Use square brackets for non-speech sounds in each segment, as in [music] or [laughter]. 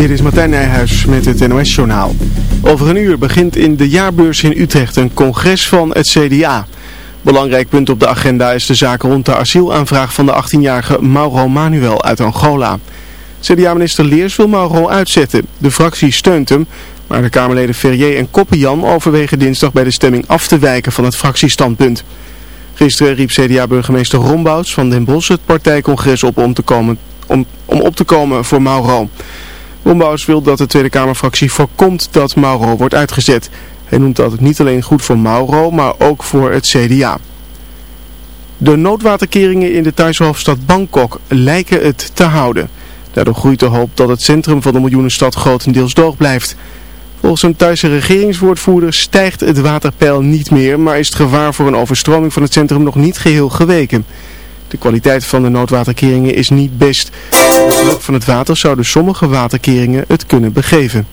Dit is Martijn Nijhuis met het NOS-journaal. Over een uur begint in de jaarbeurs in Utrecht een congres van het CDA. Belangrijk punt op de agenda is de zaak rond de asielaanvraag van de 18-jarige Mauro Manuel uit Angola. CDA-minister Leers wil Mauro uitzetten. De fractie steunt hem, maar de Kamerleden Ferrier en Koppenjan overwegen dinsdag bij de stemming af te wijken van het fractiestandpunt. Gisteren riep CDA-burgemeester Rombouts van Den Bosch het partijcongres op om, te komen, om, om op te komen voor Mauro. Rombouts wil dat de Tweede Kamerfractie voorkomt dat Mauro wordt uitgezet. Hij noemt dat niet alleen goed voor Mauro, maar ook voor het CDA. De noodwaterkeringen in de Thaise hoofdstad Bangkok lijken het te houden. Daardoor groeit de hoop dat het centrum van de miljoenenstad grotendeels droog blijft. Volgens een Thaise regeringswoordvoerder stijgt het waterpeil niet meer, maar is het gevaar voor een overstroming van het centrum nog niet geheel geweken. De kwaliteit van de noodwaterkeringen is niet best. Van het water zouden sommige waterkeringen het kunnen begeven.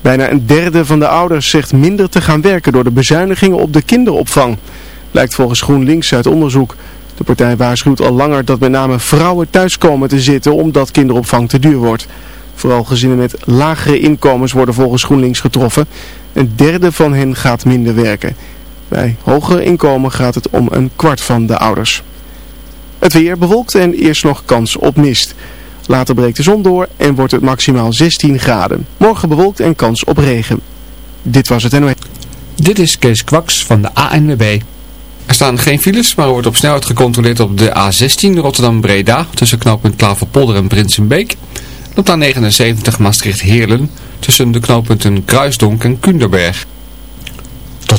Bijna een derde van de ouders zegt minder te gaan werken door de bezuinigingen op de kinderopvang. Blijkt volgens GroenLinks uit onderzoek. De partij waarschuwt al langer dat met name vrouwen thuis komen te zitten omdat kinderopvang te duur wordt. Vooral gezinnen met lagere inkomens worden volgens GroenLinks getroffen. Een derde van hen gaat minder werken. Bij hogere inkomen gaat het om een kwart van de ouders. Het weer bewolkt en eerst nog kans op mist. Later breekt de zon door en wordt het maximaal 16 graden. Morgen bewolkt en kans op regen. Dit was het NOS. Dit is Kees Kwaks van de ANWB. Er staan geen files, maar er wordt op snelheid gecontroleerd op de A16 Rotterdam-Breda tussen knooppunt Klaverpolder en Prinsenbeek. En op de A79 Maastricht-Heerlen tussen de knooppunten Kruisdonk en Kunderberg.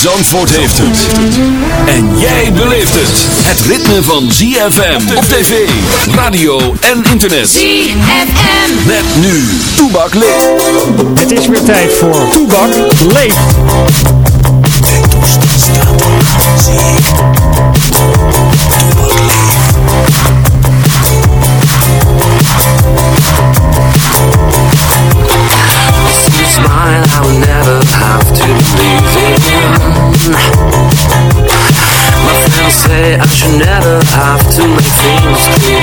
Zandvoort heeft het. En jij beleeft het. Het ritme van ZFM op tv, radio en internet. ZFM. Met nu, Toebak leeft. Het is weer tijd voor Toebak leeft. smile to my dreams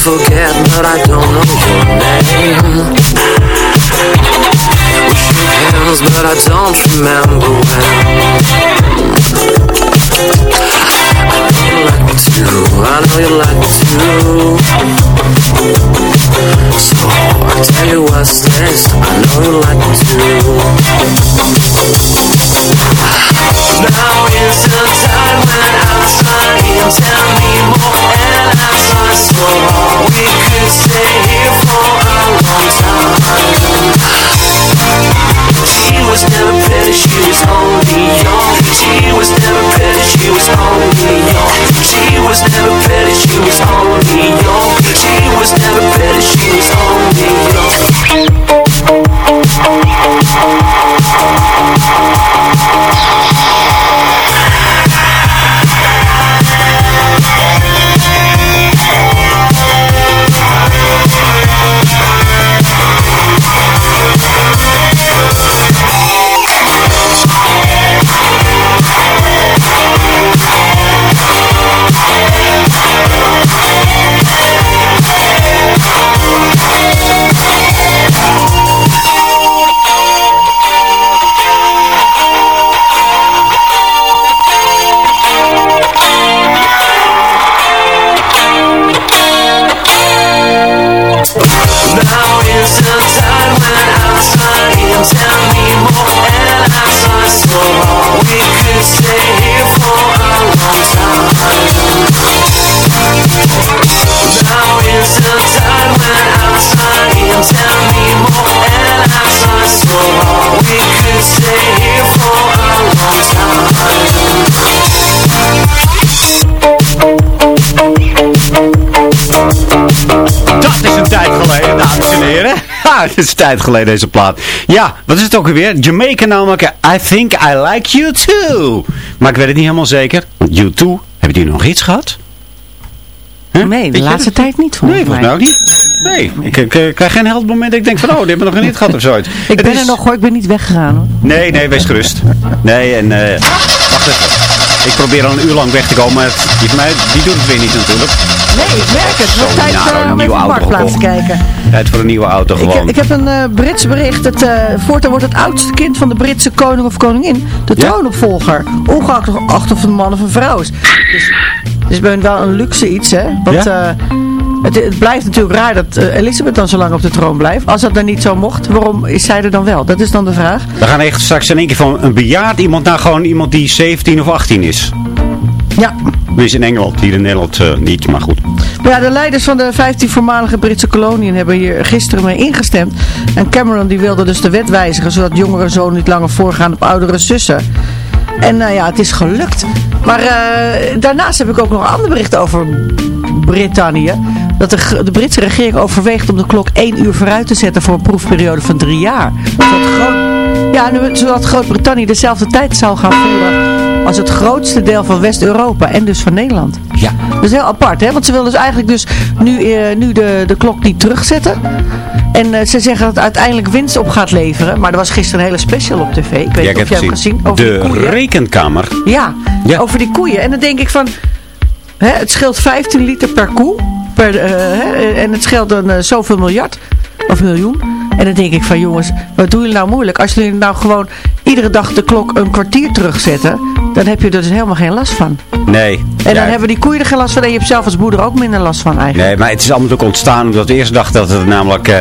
forget but I don't know your name. We shook hands but I don't remember when. I know you like me too, I know you like me too So I'll tell you what's next, I know you like me too Now is the time when I'm trying Tell me more we could stay here for a long time. She was never pretty, she was only young. She was never pretty, she was only young. She was never she was only young. She was never she was only young. Is tijd geleden deze plaat. Ja, wat is het ook alweer? Jamaica namelijk. I think I like you too. Maar ik weet het niet helemaal zeker. You too, hebben die nog iets gehad? Nee, de Weet laatste tijd niet volgens Nee, volgens mij ook niet. Nee, ik, ik, ik krijg geen held moment dat ik denk van, oh, die hebben nog een hit gehad of zoiets. [laughs] Ik ben is- er nog hoor, ik ben niet weggegaan hoor. Nee, nee, wees gerust. Nee, en eh wacht even. Ik probeer al een uur lang weg te komen, maar die, van mij, die doet het weer niet natuurlijk. Nee, ik merk het. Het tijd eh, een om nieuwe even auto Marktplaats te kijken. Tijd voor een nieuwe auto gewoon. ik heb een eh, Brits bericht. Het, eh, voortaan wordt het oudste kind van de Britse koning of koningin de Ja? troonopvolger. Ongeacht of het een man of een vrouw is. Dus, dus ben wel een luxe iets, hè. Want Ja? Het, het blijft natuurlijk raar dat eh, Elisabeth dan zo lang op de troon blijft. Als dat dan niet zo mocht, waarom is zij er dan wel? Dat is dan de vraag. We gaan echt straks in één keer van een bejaard iemand naar gewoon iemand die 17 of 18 is. Ja, Wees in Engeland, hier in Nederland eh, niet, maar goed. Maar ja, de leiders van de 15 voormalige Britse koloniën hebben hier gisteren mee ingestemd. En Cameron die wilde dus de wet wijzigen, zodat jongere zonen niet langer voorgaan op oudere zussen. En nou ja, het is gelukt. Maar eh, daarnaast heb ik ook nog een ander bericht over Brittannië. Dat de, Britse regering overweegt om de klok één uur vooruit te zetten voor een proefperiode van drie jaar. Zodat, Groot- ja, nu- zodat Groot-Brittannië dezelfde tijd zou gaan voeren als het grootste deel van West-Europa en dus van Nederland. Ja. Dat is heel apart, hè? Want ze willen dus eigenlijk dus nu, eh, nu de, de klok niet terugzetten. En eh, ze zeggen dat het uiteindelijk winst op gaat leveren. Maar er was gisteren een hele special op tv. Ik weet Ja, niet ik of jij hebt gezien. Over De rekenkamer. Ja, Ja. over die koeien. En dan denk ik van... Hè, het scheelt 15 liter per koe. Per, eh, hè, en het scheelt dan eh, zoveel miljard. Of miljoen. En dan denk ik van jongens, wat doen jullie nou moeilijk? Als jullie nou gewoon iedere dag de klok een kwartier terugzetten. Dan heb je er dus helemaal geen last van. Nee. En Ja, dan hebben die koeien er geen last van. En je hebt zelf als boer er ook minder last van eigenlijk. Nee, maar het is allemaal ook ontstaan omdat we eerst dachten dat het namelijk eh,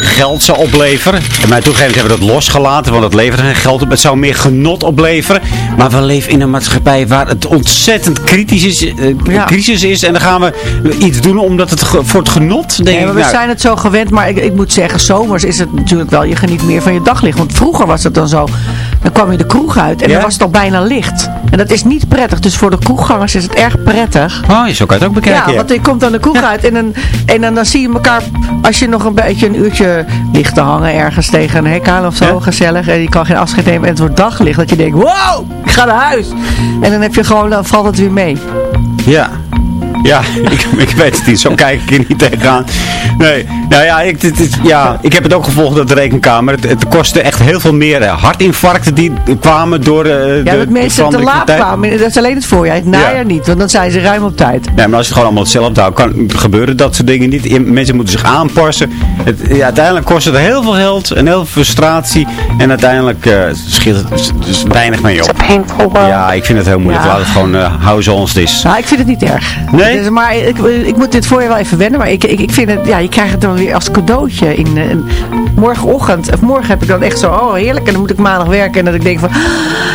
geld zou opleveren. En maar toen hebben we dat losgelaten, want het levert geen geld op. Het zou meer genot opleveren. Maar we leven in een maatschappij waar het ontzettend kritisch is, eh, Ja. crisis is. En dan gaan we iets doen omdat het voor het genot, denk Nee, ik. we nou, zijn het zo gewend, maar ik, ik moet zeggen, zomers is het natuurlijk wel, je geniet meer van je daglicht. Want vroeger was het dan zo, dan kwam je de kroeg uit en Ja? dan was het al bijna licht. En dat is niet prettig, dus voor de kroeggangers is het erg prettig. Oh, zo kan je het ook bekijken. ja, ja. want je komt dan de kroeg uit en, dan, en dan, dan zie je elkaar, als je nog een beetje een uurtje ligt te hangen ergens tegen een hek aan of zo, gezellig. En je kan geen afscheid nemen en het wordt daglicht, dat je denkt, wow, ik ga naar huis. En dan heb je gewoon, dan valt het weer mee. Ja. [laughs] Ja, ik, ik weet het niet. Zo kijk ik er niet tegenaan. Nee, nou ja, ik, dit ja, ik heb het ook gevolgd op de rekenkamer. Het, het kostte echt heel veel meer hartinfarcten die kwamen door eh, de, Ja, dat mensen te laat tijd. kwamen, dat is alleen het voorjaar. Het najaar Ja. niet, want dan zijn ze ruim op tijd. Nee, maar als je het gewoon allemaal hetzelfde houdt, kan gebeuren dat soort dingen niet. Mensen moeten zich aanpassen. Het, ja, uiteindelijk kost het heel veel geld en heel veel frustratie. En uiteindelijk eh scheelt het dus, dus weinig mee op. Ja, ik vind het heel moeilijk. Ja. Laat het gewoon eh houden zoals het is. Nou, ik vind het niet erg. Nee? Dus, maar ik, ik moet dit voorjaar wel even wennen. Maar ik, ik, ik vind het, ja, je krijgt het dan weer als cadeautje. In, eh, in- morgenochtend, of morgen heb ik dan echt zo, oh heerlijk. En dan moet ik maandag werken. En dat ik denk van, ah,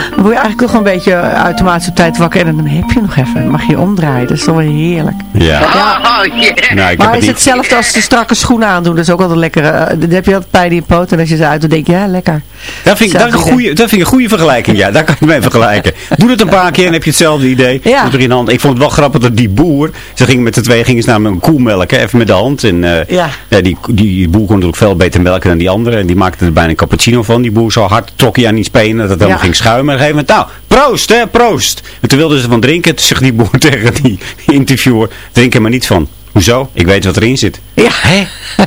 dan word je eigenlijk toch een beetje automatisch op tijd wakker. En dan heb je nog even. Dan mag je je omdraaien. Dat is toch wel heerlijk. Ja. Ja. Nou, ik heb Maar het het is niet. hetzelfde als de strakke schoenen aandoen. Dat is ook altijd lekker. eh, dan heb je altijd pijn in je poot. En als je ze uit doet, denk je, ja, lekker. Dat vind, ik, dat, een goeie, dat vind ik een goede vergelijking. Ja, daar kan je mee vergelijken. Doe het een paar keer en heb je hetzelfde idee. Ja. Er in hand. Ik vond het wel grappig dat die boer, ze gingen met de twee gingen ze namelijk een koe melken, even met de hand. En eh, Ja. die, die boer kon natuurlijk veel beter melken dan die andere. En die maakte er bijna een cappuccino van. Die boer zo hard trok hij aan die spenen dat het helemaal Ja. ging schuimen. En op een gegeven moment, nou, proost hè, proost. En toen wilden ze van drinken. Toen zegt die boer [laughs] tegen die interviewer, drink er maar niet van. Hoezo? Ik weet wat erin zit. Ja, Hè?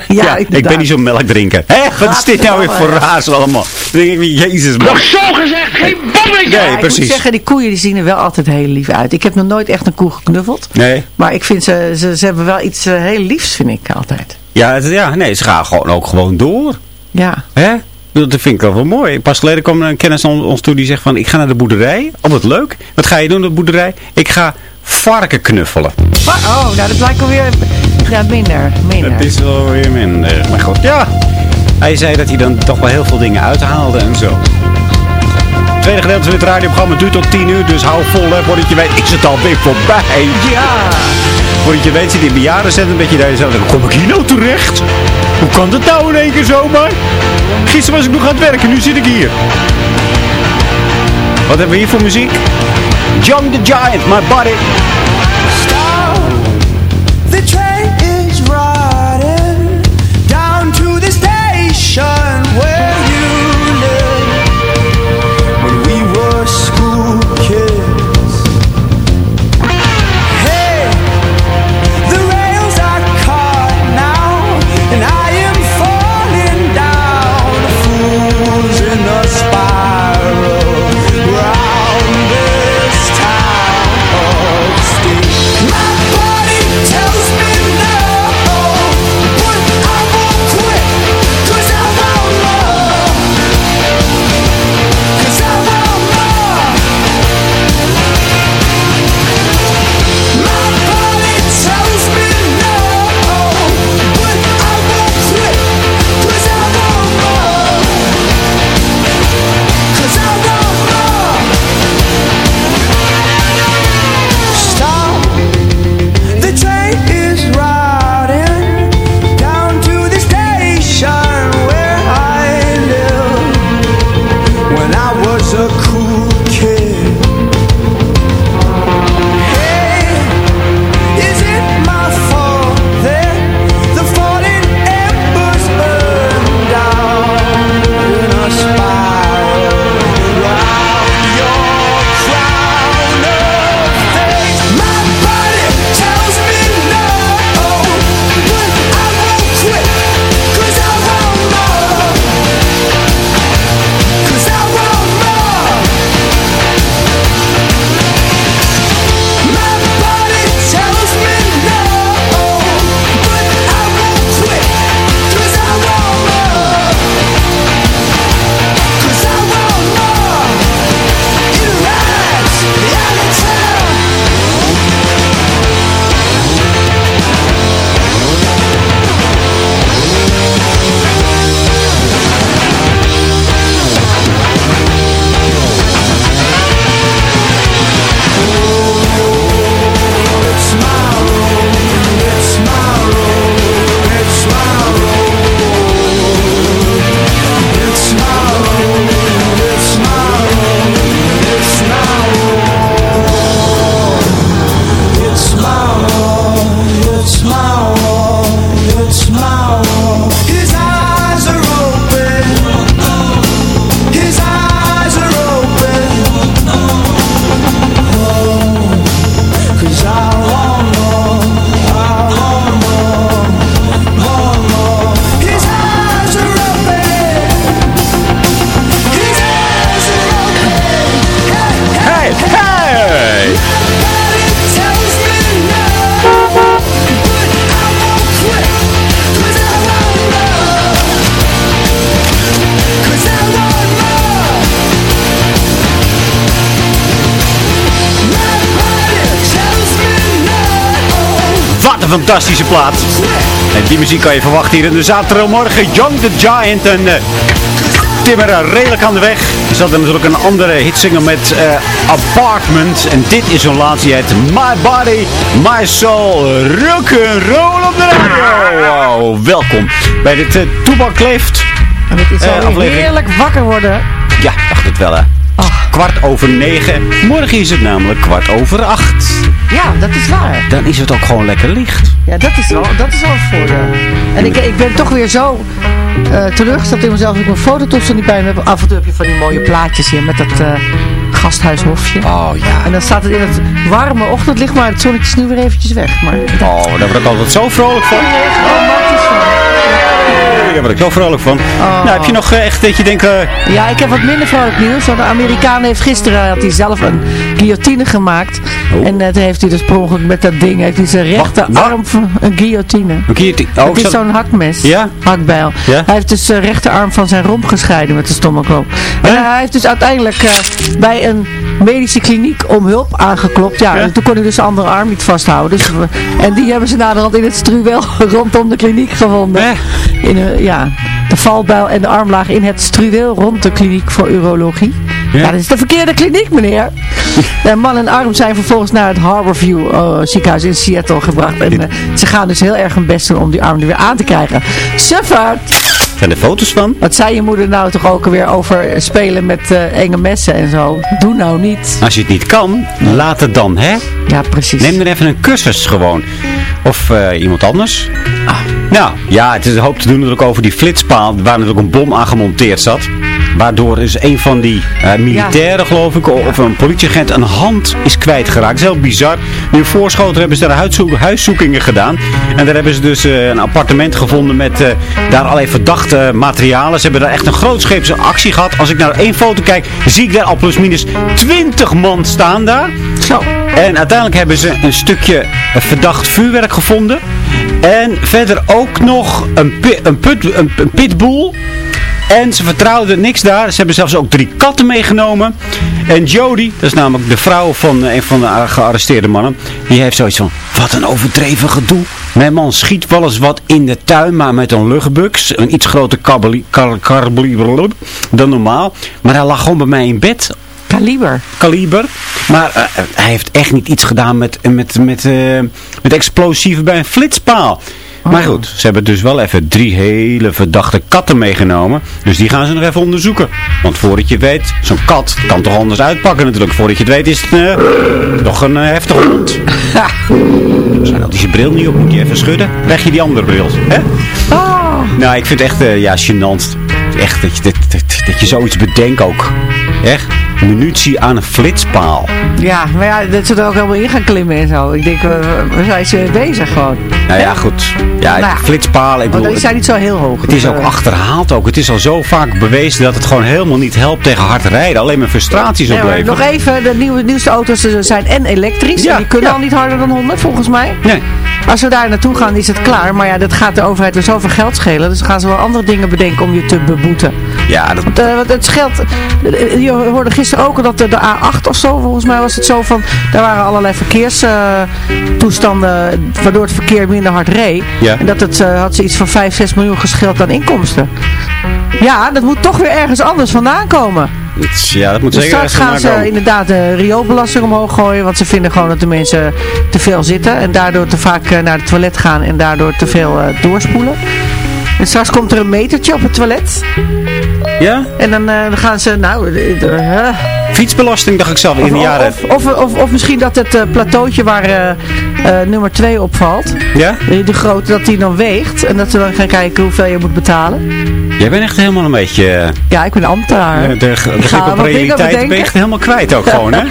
[laughs] ja, ik ben niet zo'n melk drinken. Hé, wat is dit nou weer voor raars allemaal? Dan denk ik, jezus man. Zo gezegd, geen bommetje! Nee, Ja, ik moet precies. zeggen, die koeien die zien er wel altijd heel lief uit. Ik heb nog nooit echt een koe geknuffeld. Nee. Maar ik vind ze, ze, ze hebben wel iets eh, heel liefs, vind ik altijd. Ja, het- ja, nee, ze gaan gewoon ook gewoon door. Ja. Hè? Dat vind ik wel wel mooi. Pas geleden kwam een kennis aan ons toe die zegt van, ik ga naar de boerderij. Oh, wat leuk. Wat ga je doen op de boerderij? Ik ga varken knuffelen. Oh, nou dat lijkt alweer ja, minder. minder. Dat is wel weer minder. Maar goed, ja. Hij zei dat hij dan toch wel heel veel dingen uithaalde en zo. Tweede gedeelte van het radioprogramma duurt tot 10 uur, dus hou vol hè. Voordat je weet is het alweer voorbij. Ja. Voordat je weet zit in bejaardencentrum dat je daar zelf denkt, kom ik hier nou terecht? Hoe kan dat nou in één keer zomaar? Gisteren was ik nog aan het werken, nu zit ik hier. Wat hebben we hier voor muziek? John the Giant, My Body. Fantastische plaat. En die muziek kan je verwachten hier in de zaterdagmorgen. Young the Giant en uh, timmeren redelijk aan de weg. Er zat er natuurlijk een andere hitzinger met eh, Apartment. En dit is zo'n laatste hit. My Body, My Soul, rock'n'roll op de radio. Wow, welkom bij dit uh, Toebak Leeft. En het is Eh, aflevering. heerlijk wakker worden. Ja, dacht het wel hè. Kwart over negen. Morgen is het namelijk kwart over acht. Ja, dat is waar. Dan is het ook gewoon lekker licht. Ja, dat is wel, dat is wel het voordeel. En ik, ik ben toch weer zo eh teleurgesteld in mezelf dat ik mijn fototoestel niet bij me heb. Af en toe heb je van die mooie plaatjes hier met dat eh, gasthuishofje. Oh ja. En dan staat het in het warme ochtendlicht, maar het zonnetje is nu weer eventjes weg. Maar Oh, daar word ik altijd zo vrolijk van. Oh, Martens van. Daar word ik zo vrolijk van. Nou, heb je nog eh, echt dat je denkt... eh, Ja, ik heb wat minder vrolijk nieuws. Want de Amerikaan heeft gisteren had hij zelf een guillotine gemaakt. Oh. En uh, toen heeft hij dus per ongeluk met dat ding, heeft hij zijn rechterarm van een guillotine. een keertje... Oh, het is zo'n hakmes. Ja? Hakbijl. Ja? Hij heeft dus zijn rechterarm van zijn romp gescheiden met de stommelklop. En hij heeft dus uiteindelijk eh, bij een medische kliniek om hulp aangeklopt. Ja, Ja? en toen kon hij dus zijn andere arm niet vasthouden. Dus, en die hebben ze naderhand in het struwel [laughs] rondom de kliniek gevonden. In een, ja, de valbuil en de arm lagen in het struweel rond de kliniek voor urologie. Ja, dat is de verkeerde kliniek, meneer. [laughs] En man en arm zijn vervolgens naar het Harborview eh, ziekenhuis in Seattle gebracht. En eh, ze gaan dus heel erg hun best doen om die arm er weer aan te krijgen. Suffert! Zijn er foto's van? Wat zei je moeder nou toch ook alweer over spelen met eh, enge messen en zo? Doe nou niet. Als je het niet kan, laat het dan, hè? Ja, precies. Neem dan even een cursus gewoon. Of eh, iemand anders. Ah. Nou, ja, het is een hoop te doen natuurlijk over die flitspaal waar natuurlijk een bom aan gemonteerd zat. Waardoor is een van die eh, militairen, geloof ik, of een politieagent, een hand is kwijtgeraakt. Dat is heel bizar. Nu Voorschoten hebben ze daar huiszoek- huiszoekingen gedaan. En daar hebben ze dus eh, een appartement gevonden met daar allerlei verdachte materialen. Ze hebben daar echt een grootscheepse actie gehad. Als ik naar één foto kijk, zie ik daar al plusminus 20 man staan daar. Zo. En uiteindelijk hebben ze een stukje verdacht vuurwerk gevonden. En verder ook nog een, pi- een, put, een. En ze vertrouwden niks daar. Ze hebben zelfs ook drie katten meegenomen. En Jody, dat is namelijk de vrouw van eh, een van de gearresteerde mannen. Die heeft zoiets van, wat een overdreven gedoe. Mijn man schiet wel eens wat in de tuin, maar met een luchtbuks. Een iets groter kabeli- kar, karbli- dan normaal. Maar hij lag gewoon bij mij in bed Kaliber. kaliber. Maar eh, hij heeft echt niet iets gedaan met, met, met, eh, met explosieven bij een flitspaal. Maar goed, ze hebben dus wel even drie hele verdachte katten meegenomen. Dus die gaan ze nog even onderzoeken. Want voordat je weet, zo'n kat kan toch anders uitpakken natuurlijk. Voordat je het weet is het eh, nog een eh, heftige hond. Zo, dat is je bril niet op, moet je even schudden. Krijg je die andere bril. Hè? Nou, ik vind het echt eh, ja, gênant. Echt dat je, dat, dat, dat je zoiets bedenkt ook. Echt. Munitie aan een flitspaal. Ja, maar ja, dat ze er ook helemaal in gaan klimmen en zo. Ik denk, we, we zijn ze bezig gewoon. Nou ja, goed. Ja, Nou ja. flitspalen. Ik bedoel, die zijn niet zo heel hoog. het is Dus, ook eh, achterhaald ook. Het is al zo vaak bewezen dat het gewoon helemaal niet helpt tegen hard rijden. Alleen maar frustraties maar opleveren. nog even, de nieuwe, nieuwste auto's zijn en elektrisch. Ja, en die kunnen ja. al niet harder dan 100 volgens mij. Nee. Als we daar naartoe gaan is het klaar. Maar ja, dat gaat de overheid weer zoveel geld schelen. Dus dan gaan ze wel andere dingen bedenken om je te beboeten. Ja, dat, Want, eh, want het scheelt. eh, Je hoorde gisteren ook dat de, de A8 of zo, volgens mij was het zo van. Daar waren allerlei verkeerstoestanden. waardoor het verkeer minder hard reed. Ja. En dat het, eh, had ze iets van 5, 6 miljoen gescheeld aan inkomsten. Ja, dat moet toch weer ergens anders vandaan komen. ja, dat moet Dus zeker straks gaan ze inderdaad de rioolbelasting omhoog gooien. Want ze vinden gewoon dat de mensen te veel zitten. En daardoor te vaak eh, naar het toilet gaan. En daardoor te veel eh, doorspoelen. En straks komt er een metertje op het toilet. Ja? En dan, eh, dan gaan ze, nou... eh, eh, Fietsbelasting dacht ik zelf in de jaren. of, of, of, of misschien dat het plateautje waar nummer 2 opvalt. Ja? De, de grote, dat die dan weegt. En dat ze dan gaan kijken hoeveel je moet betalen. Jij bent echt helemaal een beetje... eh, Ja, ik ben ambtenaar. De, de, de Ik grip op realiteit ben je echt helemaal kwijt ook gewoon, hè? [laughs]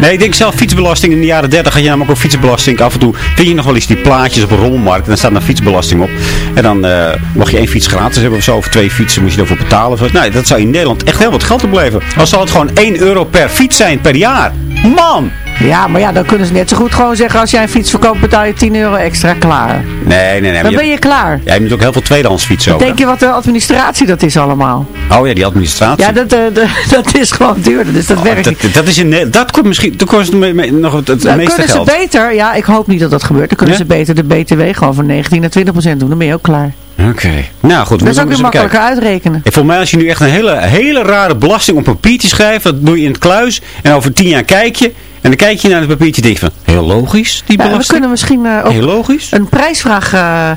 Nee, ik denk zelf fietsbelasting. In de jaren 30 had je namelijk ook fietsbelasting. Af en toe vind je nog wel eens die plaatjes op een rommelmarkt. En dan staat er fietsbelasting op. En dan eh mag je één fiets gratis hebben of zo. Of twee fietsen moet je ervoor betalen. Of zo. Nou, dat zou in Nederland echt heel wat geld opleveren. Als zal het gewoon 1 euro per fiets zijn per jaar. Man! Ja, maar ja, dan kunnen ze net zo goed gewoon zeggen, als jij een fiets verkoopt, betaal je 10 euro extra, klaar. Nee, nee, nee. Dan ben je klaar. Jij moet ook heel veel tweedehands fietsen ook. Denk je wat de administratie dat is allemaal? Oh ja, die administratie. Ja, dat, eh, dat, [laughs] dat is gewoon duurder, dus dat Oh, werkt niet. dat, dat is in, dat kost misschien dat kost me- me- nog het, het Dan meeste kunnen geld. ze beter, ja, ik hoop niet dat dat gebeurt, dan kunnen Ja? ze beter de BTW gewoon van 19 naar 20 procent doen, dan ben je ook klaar. Oké. Nou goed, we Dat is ook weer makkelijker kijken. uitrekenen. En voor mij als je nu echt een hele, hele rare belasting op papiertje schrijft, dat doe je in het kluis. En over tien jaar kijk je. En dan kijk je naar het papiertje en denk je van, heel logisch die Ja, we belasting. kunnen misschien eh, ook Heel logisch. een prijsvraag eh,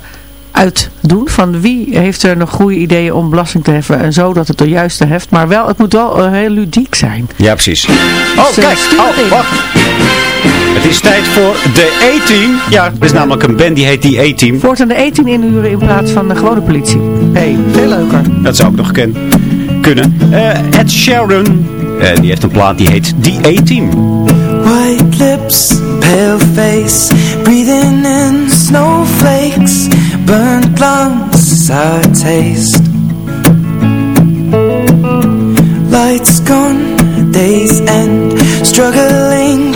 uitdoen van wie heeft er nog goede ideeën om belasting te heffen en zo dat het de juiste heft. Maar wel, het moet wel eh, heel ludiek zijn. Ja, precies. Dus, Oh, kijk. Oh, wacht. Het is tijd voor de A-team. Ja, er is namelijk een band die heet die A-team. Voortaan de E10 inhuren in plaats van de gewone politie. hey, veel leuker. Dat zou ik nog ken, kunnen. Eh, Ed Sheeran. eh, die heeft een plaat die heet The A-team. White lips, pale face, breathing in snowflakes, burnt lungs, sour taste. Lights gone, days end, struggling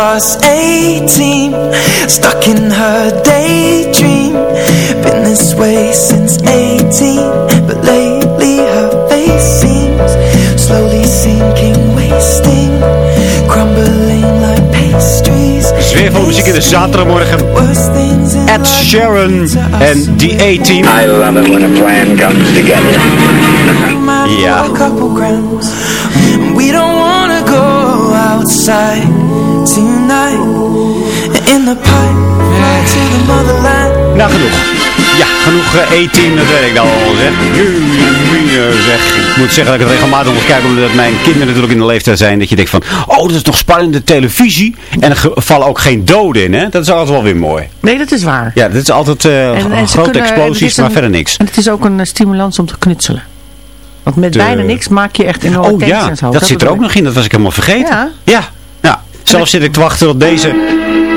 in the class A team Stuck in her daydream Been this way since 18 But lately her face seems Slowly sinking, wasting Crumbling like pastries Zweervol muziek in de zaterdagmorgen. Worst things in Ed Sheeran en The A-team. I love it when a plan comes together. Ja. a We don't wanna go outside tonight In the pipe, fly to the motherland Nou, genoeg. Ja, genoeg eh, A-team, dat weet ik dan al zeg. Jee, zeg. Ik moet zeggen dat ik het regelmatig moet kijken, omdat mijn kinderen natuurlijk in de leeftijd zijn. Dat je denkt van, oh, dat is toch spannende televisie. En er vallen ook geen doden in, hè. Dat is altijd wel weer mooi. Nee, dat is waar. Ja, dit is altijd eh, En- en ze grote kunnen- explosies, maar een- verder niks. En het is ook een eh, stimulans om te knutselen. Want met De- bijna niks maak je echt enorm Oh ja, dat zit er ook nog in. Dat was ik helemaal vergeten. Ja. Zelf zit ik te wachten tot deze,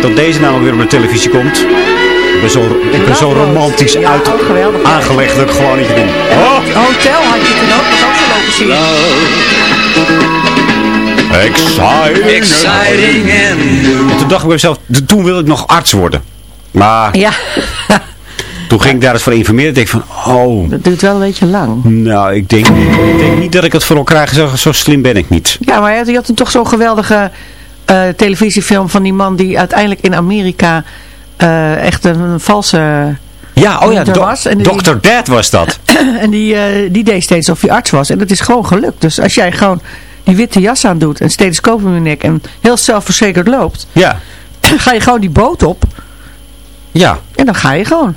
tot deze namelijk weer op de televisie komt. ben zo, ik ben zo romantisch uit, aangelegd dat ik gewoon niet denk. Oh, Hotel had je toen ook, dat ook zien. exciting. Exciting and En toen dacht ik bij mezelf, toen wilde ik nog arts worden. Maar Ja, [laughs] toen ging ik daar eens voor informeren. denk ik van, oh, dat duurt wel een beetje lang. nou, ik denk, ik denk niet dat ik het voor elkaar krijg. Zo, zo slim ben ik niet. Ja, maar je had, je had toen toch zo'n geweldige eh, televisiefilm van die man die uiteindelijk in Amerika eh, echt een, valse... Ja, oh ja, do- was en die- Dr. Dad was dat. [clears throat] en die, eh, die deed steeds of hij arts was. En dat is gewoon gelukt. Dus als jij gewoon die witte jas aan doet, een stethoscoop in je nek en heel zelfverzekerd loopt, Ja, [clears throat] ga je gewoon die boot op ja. en dan ga je gewoon.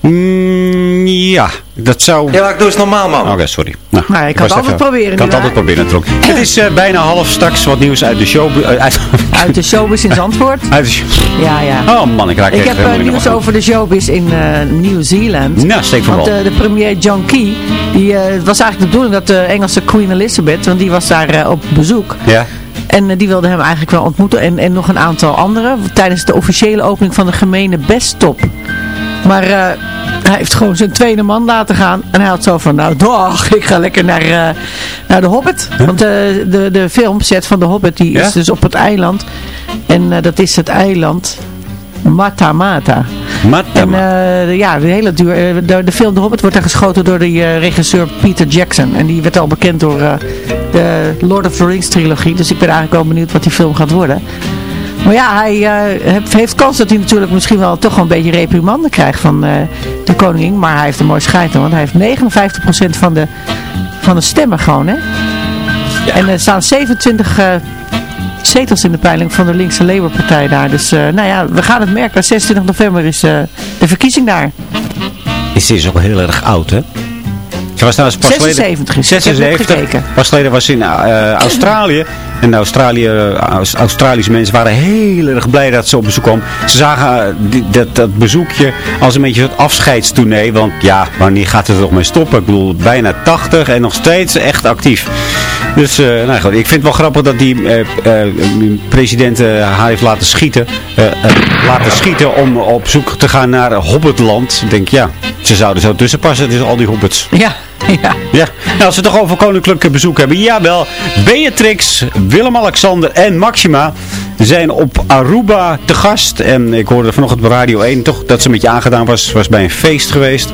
Mm, ja, dat zou... Ja, ik doe eens normaal, man. Oké, sorry. Nou, Nou, je kan het altijd even- proberen, Ik kan het altijd proberen natuurlijk. Het is eh, bijna half straks wat nieuws uit de show. eh, uit, Uit de showbiz in Zandvoort. uit de show. Ja, ja. Oh man, ik raak Ik echt heb eh, nieuws over de showbiz in eh Nieuw-Zeeland. Nou, steek van Want eh, de premier John Key, die, eh, het was eigenlijk de bedoeling dat de Engelse Queen Elizabeth, want die was daar eh, op bezoek. Ja. En die wilde hem eigenlijk wel ontmoeten. En, en nog een aantal anderen. Tijdens de officiële opening van de gemene besttop. Maar eh, hij heeft gewoon zijn tweede man laten gaan. En hij had zo van, nou dag, ik ga lekker naar, eh, naar de Hobbit. Want eh, de, de filmset van de Hobbit, die Ja? is dus op het eiland. En dat is het eiland Mata Mata. En eh, ja, de hele duur, de, de film De Hobbit wordt daar geschoten door de regisseur Peter Jackson. En die werd al bekend door de Lord of the Rings trilogie. Dus ik ben eigenlijk wel benieuwd wat die film gaat worden. Maar ja, hij eh, heeft- kans dat hij natuurlijk misschien wel toch wel een beetje reprimande krijgt van eh, de koningin. Maar hij heeft een mooi schijt want hij heeft 59% van de, van de stemmen gewoon, hè. En er staan 27 eh, zetels in de peiling van de linkse Labour-partij daar. Dus nou ja, we gaan het merken. 26 november is de verkiezing daar. Is ze is ook heel erg oud, hè? Ze was pas 76 is geleden, het. Ik heb net 76. gekeken. Pas geleden was ze in eh, Australië. En de Australië, Aus- Australische mensen waren heel erg blij dat ze op bezoek kwam. Ze zagen eh, die- dat, dat bezoekje als een beetje een afscheidstournee. Want ja, wanneer gaat het er nog mee stoppen? Ik bedoel, bijna 80 en nog steeds echt actief. Dus eh, nou goed, ik vind het wel grappig dat die eh, eh, president haar heeft laten schieten. laten schieten om op zoek te gaan naar Hobbitland. Ik denk, ja, ze zouden zo tussen passen. Het is al die hobbits. Ja, [laughs] ja. Ja, nou, als we het toch over koninklijke bezoek hebben. Jawel, Beatrix, Willem-Alexander en Maxima zijn op Aruba te gast. En ik hoorde vanochtend op Radio 1 toch dat ze met je aangedaan was. was bij een feest geweest.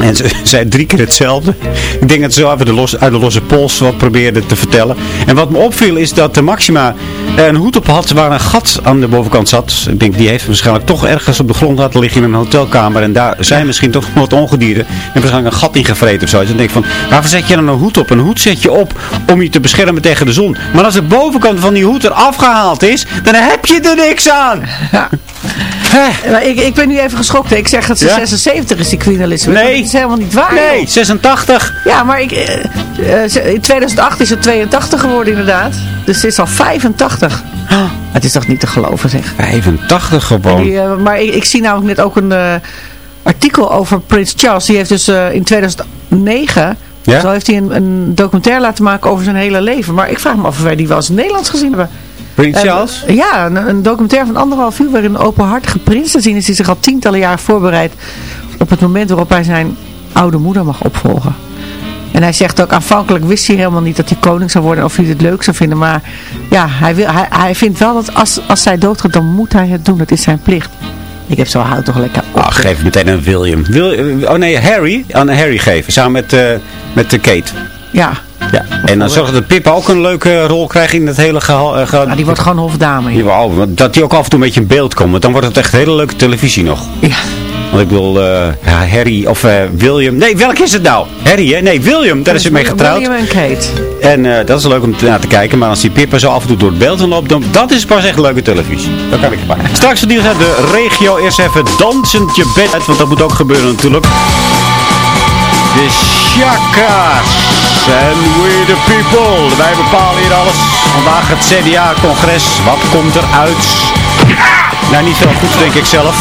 [laughs] En ze zei drie keer hetzelfde. Ik denk dat ze zo even de los, uit de losse pols wat probeerde te vertellen. En wat me opviel is dat de Maxima een hoed op had waar een gat aan de bovenkant zat. Ik denk die heeft waarschijnlijk toch ergens op de grond laten liggen in een hotelkamer. En daar zijn misschien toch wat ongedieren. En waarschijnlijk een gat ingevreten of zo. Dus dan denk ik van, waarvoor zet je dan een hoed op? Een hoed zet je op om je te beschermen tegen de zon. Maar als de bovenkant van die hoed er afgehaald is, dan heb je er niks aan. [laughs] Ik, ik ben nu even geschokt. Ik zeg dat ze Ja? 76 is, die Queen Elizabeth. Nee. Dat is helemaal niet waar. Nee, joh. 86. Ja, maar ik, eh, eh, in 2008 is ze 82 geworden inderdaad. Dus ze is al 85. Het is toch niet te geloven zeg. 85 gewoon. Die, eh, maar ik, ik zie namelijk net ook een artikel over Prins Charles. Die heeft dus in 2009... Ja? Zo heeft hij een, een documentaire laten maken over zijn hele leven. Maar ik vraag me af of wij die wel eens in Nederlands gezien hebben. Prins En, Charles? ja, een, een documentaire van anderhalf uur waarin een openhartige prins te zien is die zich al tientallen jaren voorbereidt op het moment waarop hij zijn oude moeder mag opvolgen. En hij zegt ook, aanvankelijk wist hij helemaal niet dat hij koning zou worden of hij het leuk zou vinden. Maar ja, hij, wil, hij, hij vindt wel dat als, als zij doodgaat, dan moet hij het doen. Dat is zijn plicht. Ik heb zo, houd toch lekker op. Ah, geef meteen een William. Wil, oh nee, Harry. Aan Harry geven. Samen met, eh met de Kate. Ja, Ja. En dan zorgen dat Pippa ook een leuke rol krijgt in het hele gehaal. eh, gehaal- nou, die wordt gewoon hofdame. Die dat die ook af en toe een beetje in beeld komt. Want dan wordt het echt hele leuke televisie nog. Ja. Want ik bedoel, eh, ja, Harry of eh, William. Nee, welke is het nou? Harry, hè? Nee, William. Daar is ze mee getrouwd. William en Kate. En dat is leuk om naar te kijken. Maar als die Pippa zo af en toe door het beeld loopt, dan dat is pas echt leuke televisie. Dat kan ik erbij. Straks nieuws uit de regio. Eerst even dansend je bed uit, want dat moet ook gebeuren natuurlijk. De Shaka's. En we the people. Wij bepalen hier alles. Vandaag het CDA-congres. Wat komt er uit? Nou, niet veel goed, denk ik zelf.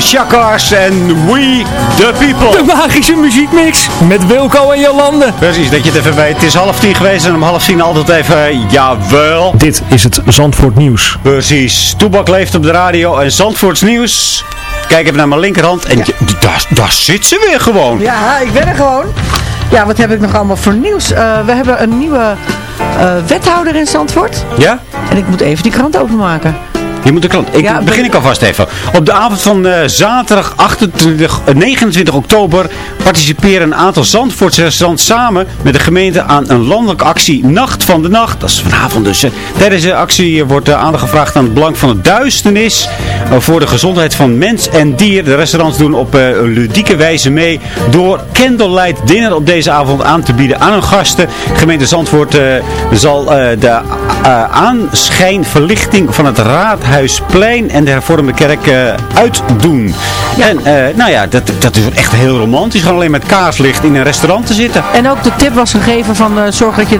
De Shakars en We The People. De magische muziekmix met Wilco en Jolande. Precies, dat je het even weet. Het is half tien geweest en om half tien altijd even, jawel. Dit is het Zandvoort nieuws. Precies, Toebak leeft op de radio en Zandvoorts nieuws. Kijk even naar mijn linkerhand en je- daar, daar zit ze weer gewoon. Ja, ik ben er gewoon. Ja, wat heb ik nog allemaal voor nieuws? Eh, we hebben een nieuwe eh, wethouder in Zandvoort. Ja? En ik moet even die krant openmaken. Je moet de krant. Ik Ja, begin ik alvast even. Op de avond van eh, zaterdag 28, eh, 29 oktober participeren een aantal Zandvoortse restaurants samen met de gemeente aan een landelijke actie Nacht van de Nacht. Dat is vanavond dus. hè. Tijdens de actie eh, wordt de aandacht gevraagd aan het belang van de duisternis eh, voor de gezondheid van mens en dier. De restaurants doen op eh, ludieke wijze mee door candlelight dinner op deze avond aan te bieden aan hun gasten. Gemeente Zandvoort eh, zal eh, de eh, aanschijnverlichting van het Raadhuisplein en de hervormde kerk eh, uitdoen. En eh, nou ja, dat, dat is echt heel romantisch. Gewoon alleen met kaarslicht in een restaurant te zitten. En ook de tip was gegeven van eh, zorg dat je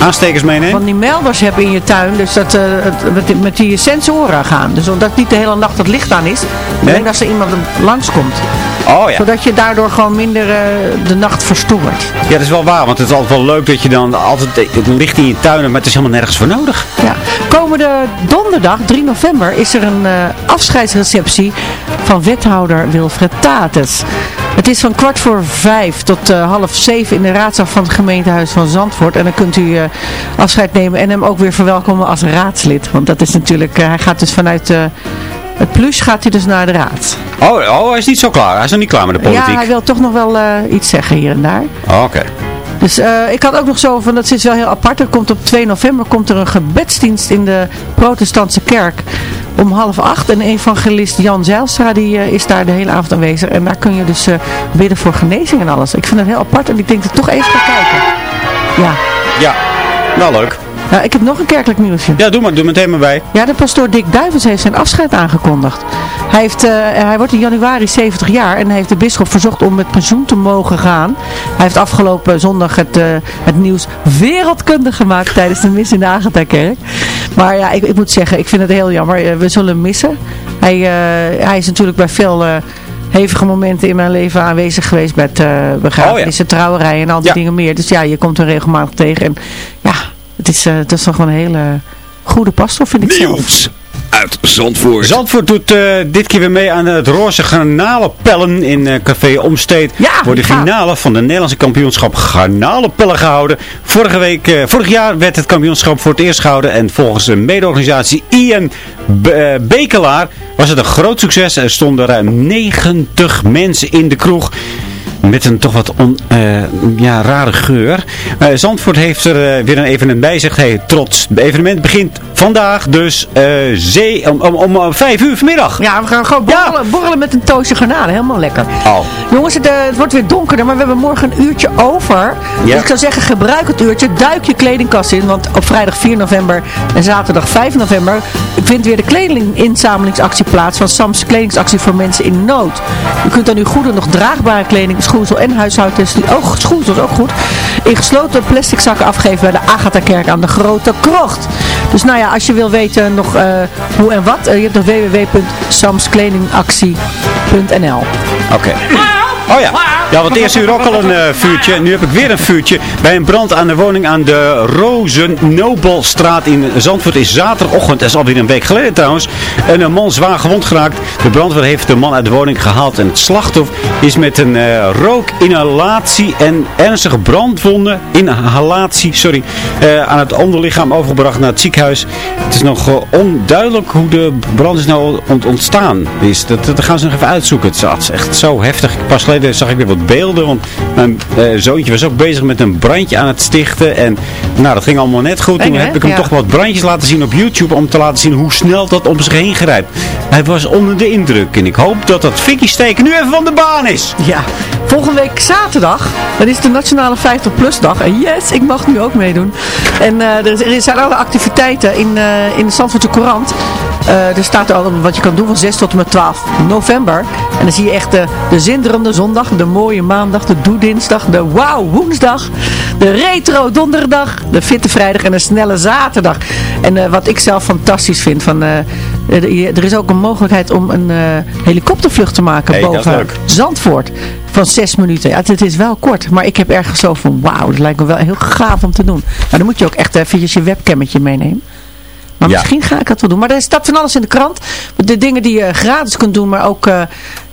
Aanstekers meenemen. van die melders hebt in je tuin. Dus dat eh, met, met die sensoren gaan. Dus dat niet de hele nacht het licht aan is. Nee? Alleen als er iemand langskomt. Oh ja. Zodat je daardoor gewoon minder eh, de nacht verstoort. Ja, dat is wel waar. Want het is altijd wel leuk dat je dan altijd het licht in je tuin hebt. Maar het is helemaal nergens voor nodig. Ja. Komende donderdag, 3 november, is er een eh, afscheidsreceptie van wethouder Wilfred Tates. Het is van kwart voor vijf tot eh, half zeven in de raadzaal van het gemeentehuis van Zandvoort. En dan kunt u eh, afscheid nemen en hem ook weer verwelkomen als raadslid. Want dat is natuurlijk, eh, hij gaat dus vanuit het plus gaat hij dus naar de raad. Oh, oh, hij is niet zo klaar. Hij is nog niet klaar met de politiek. Ja, hij wil toch nog wel iets zeggen hier en daar. Oh, Oké. Dus ik had ook nog zo van, dat is wel heel apart. Er komt op 2 november komt er een gebedsdienst in de protestantse kerk om half acht. En evangelist Jan Zijlstra die eh, is daar de hele avond aanwezig. En daar kun je dus eh, bidden voor genezing en alles. Ik vind het heel apart en ik denk dat ik toch even ga kijken. Ja. Ja, wel leuk. Nou, ik heb nog een kerkelijk nieuwsje. Ja, doe maar. Doe meteen maar bij. Ja, de pastoor Dick Duivens heeft zijn afscheid aangekondigd. Hij, heeft, eh, hij wordt in januari 70 jaar en heeft de bisschop verzocht om met pensioen te mogen gaan. Hij heeft afgelopen zondag het, het nieuws wereldkundig gemaakt tijdens de mis in de Agatha-kerk. Maar ja, ik, ik moet zeggen, ik vind het heel jammer. Eh, we zullen hem missen. Hij, eh, hij is natuurlijk bij veel... eh, hevige momenten in mijn leven aanwezig geweest met uh, begrafenissen, trouwerijen en al die Ja. dingen meer. Dus ja, je komt er regelmatig tegen. En ja, het is, het is toch wel een hele goede pastor, vind ik zelf. Uit Zandvoort. Zandvoort doet eh, dit keer weer mee aan het roze garnalenpellen in eh, Café Omsteed. Ja, Wordt de finale van de Nederlandse kampioenschap garnalenpellen gehouden. Vorige week, eh, vorig jaar werd het kampioenschap voor het eerst gehouden. En volgens de mede-organisatie Ian Bekelaar was het een groot succes. Er stonden ruim 90 mensen in de kroeg. Met een toch wat on, eh, ja, rare geur. Eh, Zandvoort heeft er eh, weer een evenement bij. Zegt hij trots. Het evenement begint vandaag dus zee, om, om, om vijf uur vanmiddag. Ja, we gaan gewoon borrelen, borrelen met een toosje garnalen. Helemaal lekker. Oh. Jongens, het, het wordt weer donkerder, maar we hebben morgen een uurtje over. Ja. Dus ik zou zeggen, gebruik het uurtje. Duik je kledingkast in, want op vrijdag 4 november en zaterdag 5 november vindt weer de kledinginzamelingsactie plaats van Sams Kledingsactie voor mensen in nood. U kunt dan uw goede nog draagbare kleding, schoeisel en huishoudtest, ook schoeisel is ook goed, in gesloten plastic zakken afgeven bij de Agatha-kerk aan de Grote Krocht. Dus nou ja, als je wil weten nog eh, hoe en wat, eh, je hebt nog www.samskledingactie.nl Oké. Oh ja. Ja, want eerst uur ook al een eh, vuurtje. Nu heb ik weer een vuurtje. Bij een brand aan de woning aan de Rozen Nobelstraat in Zandvoort is zaterdagochtend, dat is alweer een week geleden trouwens, en een man zwaar gewond geraakt. De brandweer heeft de man uit de woning gehaald en het slachtoffer is met een eh, rookinhalatie en ernstige brandwonden, inhalatie, sorry, eh, aan het onderlichaam overgebracht naar het ziekenhuis. Het is nog onduidelijk hoe de brand is nou ont- ontstaan. Is. Dat, gaan ze nog even uitzoeken. Het is echt zo heftig. Pas geleden zag ik weer wat beelden, want mijn eh, zoontje was ook bezig met een brandje aan het stichten. En nou, dat ging allemaal net goed. Toen heb ik hem Ja. toch wat brandjes laten zien op YouTube om te laten zien hoe snel dat om zich heen grijpt. Hij was onder de indruk en ik hoop dat dat fikkie steken nu even van de baan is. Ja, volgende week zaterdag, dat is de Nationale 50PLUS dag. En yes, ik mag nu ook meedoen. En eh, er, zijn alle activiteiten in, eh, in de Zandvoortse Courant. Eh, er staat al wat je kan doen van 6 tot en met 12 november. En dan zie je echt de, de zinderende zondag, de mooie maandag, de doe-dinsdag, de wauw woensdag, de retro donderdag, de fitte vrijdag en de snelle zaterdag. En eh, wat ik zelf fantastisch vind, van, eh, er is ook een mogelijkheid om een eh, helikoptervlucht te maken Hey, boven. Zandvoort. Van 6 minuten. Ja, het, het is wel kort, maar ik heb ergens zo van wauw, dat lijkt me wel heel gaaf om te doen. Maar dan moet je ook echt eventjes je webcammetje meenemen. Maar Ja. misschien ga ik dat wel doen. Maar er staat van alles in de krant. De dingen die je gratis kunt doen, maar ook eh,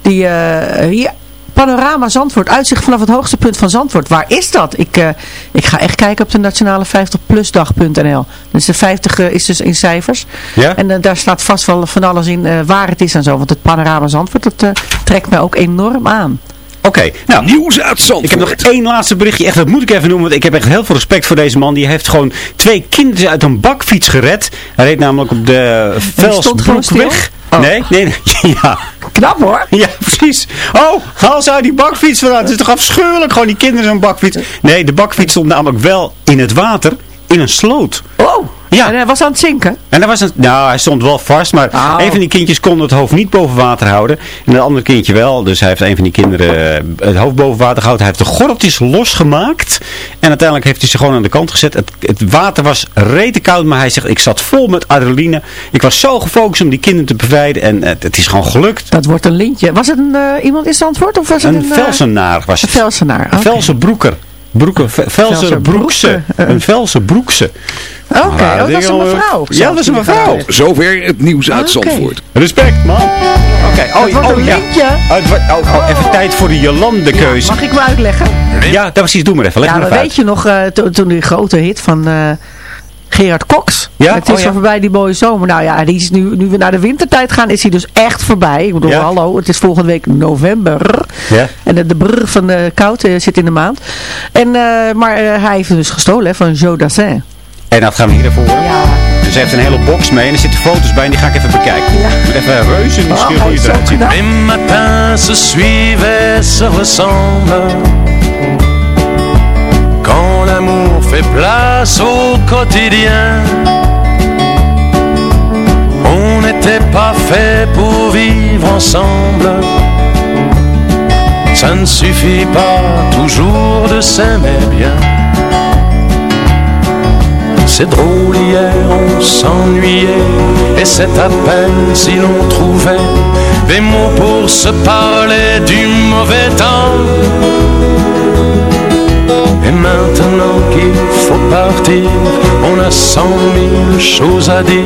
die... eh, hier, Panorama Zandvoort, uitzicht vanaf het hoogste punt van Zandvoort. Waar is dat? Ik, eh, ik ga echt kijken op de nationale 50plusdag.nl. Dus de 50 eh, is dus in cijfers. Ja? En daar staat vast wel van alles in waar het is en zo. Want het Panorama Zandvoort, dat trekt mij ook enorm aan. Oké, nou. Nieuws uit Zandvoort. Ik heb nog één laatste berichtje. Echt, dat moet ik even noemen. Want ik heb echt heel veel respect voor deze man. Die heeft gewoon twee kinderen uit een bakfiets gered. Hij reed namelijk op de Velsbroekweg. Oh. Nee, nee, nee. [laughs] Ja. Knap hoor. Ja, precies. Oh, haal ze uit die bakfiets vandaan. Het is toch afschuwelijk, gewoon die kinderen zo'n bakfiets. Nee, de bakfiets stond namelijk wel in het water, in een sloot. Oh, Ja. en hij was aan het zinken. En daar was een, nou, hij stond wel vast, maar Oh. een van die kindjes kon het hoofd niet boven water houden. En een ander kindje wel. Dus hij heeft een van die kinderen eh, het hoofd boven water gehouden. Hij heeft de gordeltjes losgemaakt. En uiteindelijk heeft hij ze gewoon aan de kant gezet. Het, het water was rete koud, maar hij zegt, ik zat vol met adrenaline. Ik was zo gefocust om die kinderen te bevrijden. En het, het is gewoon gelukt. Dat wordt een lintje. Was het een, eh, iemand in Zandvoort of was het Een een... eh, Velsenaar was Een het. Velsenaar. Een oké. Velsenbroeker. Broeken, Ve- Velsenbroekse. Velsenbroekse. Een Velsenbroekse. Oké, oh, dat is een mevrouw. Ja, dat is een mevrouw. Zover het nieuws uit. Zandvoort. Respect, man. Oké, oh, wordt oh een ja. Oh, oh, oh, even tijd voor de Jolande-keuze. Mag ik me uitleggen? Ja, dat precies. Doe maar even. Leg ja, maar weet je nog, eh, to- toen die grote hit van eh, Gerard Cox. Ja? Het is Oh, zo ja. voorbij die mooie zomer. Nou ja, die is nu, nu we naar de wintertijd gaan, is hij dus echt voorbij. Ik bedoel, Ja. hallo, het is volgende week november. Ja. En de, de brug van de koud eh, zit in de maand. En, eh, maar eh, hij heeft dus gestolen hè, van Joe Dassin. En dat gaan we hier even horen. Ja. Dus hij heeft een hele box mee en er zitten foto's bij en die ga ik even bekijken. Met even reuze Oh, nieuwsgierig hoe je eruit ziet. Les matins se suivent, se ressemblent. Fait place au quotidien, on n'était pas fait pour vivre ensemble. Ça ne suffit pas toujours de s'aimer bien. C'est drôle, hier on s'ennuyait, et c'est à peine si l'on trouvait des mots pour se parler du mauvais on a cent mille choses à dire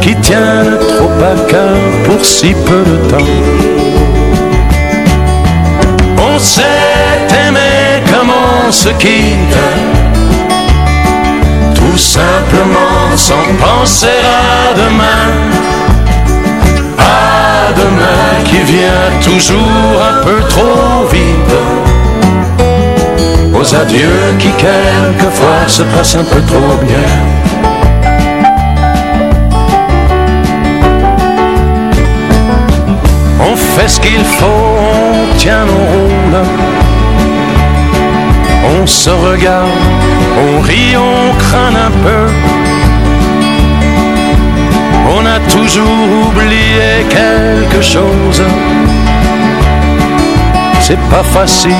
qui tiennent trop à cœur pour si peu de temps. On s'est aimé comme on se quitte tout simplement sans penser à demain. À demain qui vient toujours un peu trop vite. Aux adieux qui quelquefois se passent un peu trop bien. On fait ce qu'il faut, on tient nos rôles. On se regarde, on rit, on craint un peu. On a toujours oublié quelque chose. C'est pas facile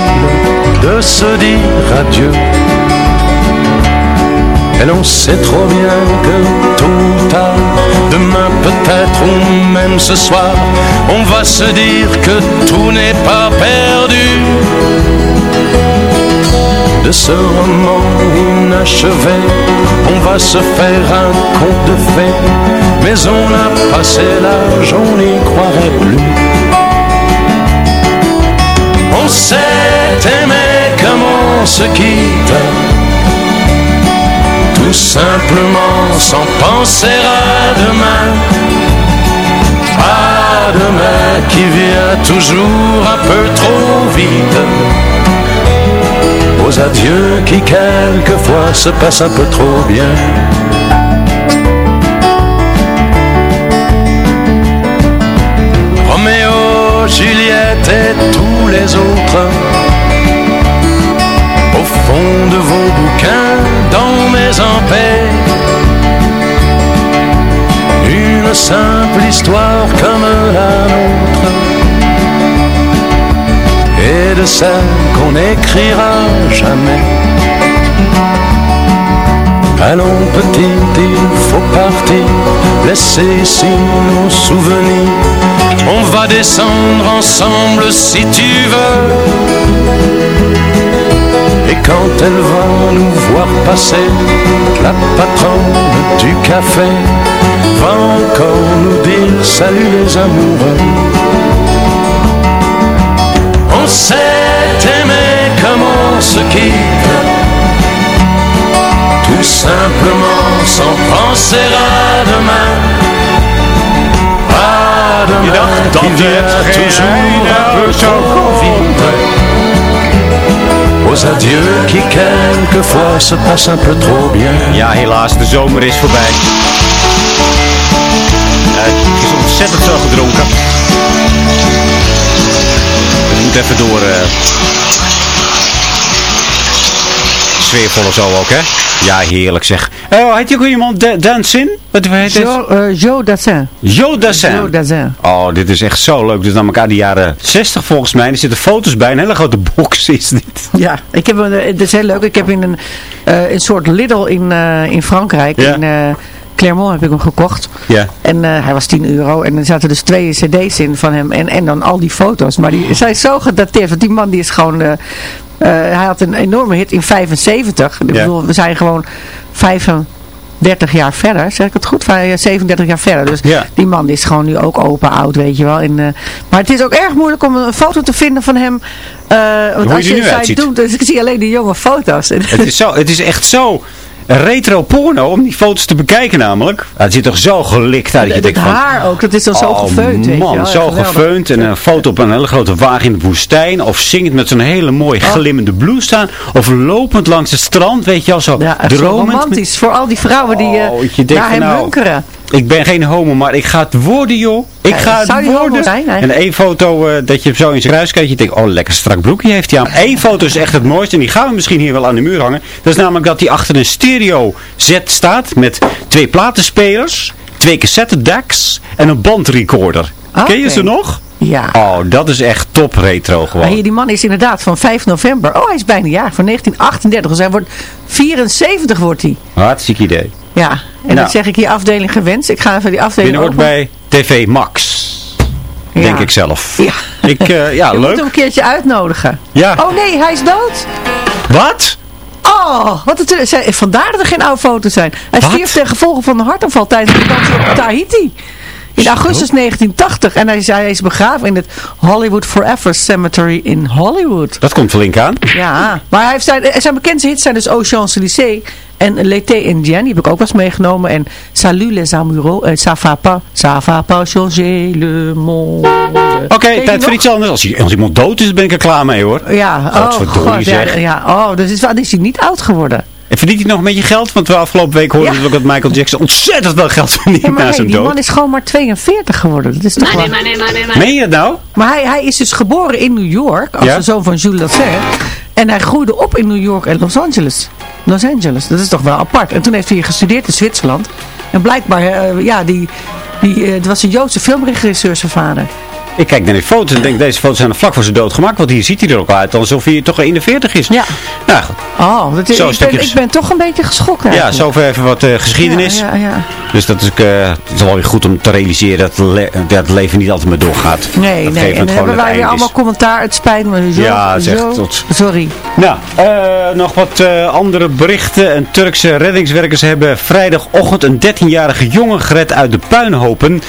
de se dire adieu. Et l'on sait trop bien que ou tard, demain peut-être ou même ce soir, on va se dire que tout n'est pas perdu de ce roman inachevé. On va se faire un conte de fées, mais on a passé l'âge, on n'y croirait plus. On s'est aimé comme on se quitte, tout simplement sans penser à demain. À demain qui vient toujours un peu trop vite aux adieux qui quelquefois se passent un peu trop bien. Histoire comme la nôtre et de celle qu'on n'écrira jamais. Allons petite, il faut partir, laisser ici nos souvenirs. On va descendre ensemble si tu veux. Et quand elle va nous voir passer, la patronne du café va encore nous dire salut les amoureux. On s'est aimé comme on se quitte, tout simplement sans penser à demain. À demain qui vient toujours un peu trop vite. Aux adieux qui quelquefois se passent un peu trop bien. Ja, helaas, de zomer is voorbij. Het is ontzettend veel gedronken. Het moet even door. eh Sfeervol of zo ook, hè? Ja, heerlijk zeg. Oh, heet je ook iemand Da- Dansin? Wat heet het? Joe, eh, Joe Dassin. Jo Dassin. Oh, dit is echt zo leuk. Dus dan elkaar de jaren 60 volgens mij. Er zitten foto's bij. Een hele grote box is dit. Ja, ik heb, het is heel leuk. Ik heb in een, eh, een soort Lidl in, eh, in Frankrijk, Ja. in eh, Clermont heb ik hem gekocht. Ja. En eh, hij was 10 euro. En er zaten dus twee cd's in van hem. En, en dan al die foto's. Maar die zijn zo gedateerd. Want die man die is gewoon... eh, eh, hij had een enorme hit in 75. Ik Ja. bedoel, we zijn gewoon 35 jaar verder. Zeg ik het goed? Vijf- 37 jaar verder. Dus Ja. die man is gewoon nu ook open oud, weet je wel. En, maar het is ook erg moeilijk om een foto te vinden van hem. eh, want Hoe als je je nu doet, dus ik zie alleen die jonge foto's. Het is, zo, het is echt zo retro porno om die foto's te bekijken namelijk. Het ziet er zo gelikt uit. dat je Het van, haar ook, dat is dan zo oh, gefeund, weet je man, wel. zo Geweldig. gefeund. En een foto op een hele grote wagen in de woestijn. Of zingend met zo'n hele mooie Oh. glimmende blouse staan. Of lopend langs het strand, weet je wel. Zo Ja, dromend. romantisch. Voor al die vrouwen die eh Oh, je denkt naar hem nou, hunkeren. Ik ben geen homo, maar ik ga het worden, joh. Ik Ja, ga het worden. zijn, en één foto eh, dat je zo in zijn kruis kijkt. Je denkt, oh, lekker strak broekje heeft hij aan. Eén foto is echt het mooiste. En die gaan we misschien hier wel aan de muur hangen. Dat is namelijk dat hij achter een stereo set staat. Met twee platenspelers. Twee cassette decks. En een bandrecorder. Ken je ze nog? Ja. Oh, dat is echt top retro gewoon. hier, die man is inderdaad van 5 november. Oh, hij is bijna jaar. Van 1938. Dus hij wordt 74 wordt hij. Hartstikke idee. Ja. En Nou. dan zeg ik hier afdeling gewenst. Ik ga even die afdeling Binnenkort bij TV Max. Ja. Denk ik zelf. Ja. Ik, eh, ja, [laughs] Je moet leuk. hem een keertje uitnodigen. Ja. Oh nee, hij is dood. Wat? Oh, wat het, vandaar dat er geen oude foto's zijn. Hij stierf ten gevolge van een hartaanval tijdens de vakantie op Tahiti. In augustus 1980. En hij is, hij is begraven in het Hollywood Forever Cemetery in Hollywood. Dat komt flink aan. Ja, maar hij heeft zijn, eh, zijn bekendste hits zijn dus Ocean's Élysées en L'été indien. Die heb ik ook wel eens meegenomen. En Salut les amoureux. En ça va pas, ça va pas changer le monde. Oké, tijd voor nog? iets anders. Als, als iemand dood is, ben ik er klaar mee hoor. Ja, oh god, ja, ja, oh, dus is, is hij niet oud geworden. En verdient hij nog een beetje geld? Want we afgelopen week hoorden Ja. we ook dat Michael Jackson ontzettend veel geld verdient Ja, na hey, zijn die dood. man is gewoon maar 42 geworden. Dat is toch wel... Meen je het nou? Maar hij, hij is dus geboren in New York, als Ja? de zoon van Jules Lasser. En hij groeide op in New York en Los Angeles. Los Angeles, dat is toch wel apart. En toen heeft hij gestudeerd in Zwitserland. En blijkbaar, eh, ja, die, die, eh, het was een Joodse filmregisseur zijn vader. Ik kijk naar die foto's en denk, deze foto's zijn er vlak voor zijn dood gemaakt. Want hier ziet hij er ook uit alsof hij toch 41 is. Ja. Nou goed. Oh, dat is, Zo, ik, ben, ik ben toch een beetje geschokt Ja, zover even wat eh, geschiedenis. Ja, ja, ja. Dus dat is, eh, het is wel weer goed om te realiseren dat, le- dat het leven niet altijd maar doorgaat. Nee, dat nee. En dan hebben wij weer allemaal commentaar. Het spijt me. Zo, Ja, zeg, tot- Sorry. Nou, eh, nog wat andere berichten. Een Turkse reddingswerkers hebben vrijdagochtend een 13-jarige jongen gered uit de puinhopen.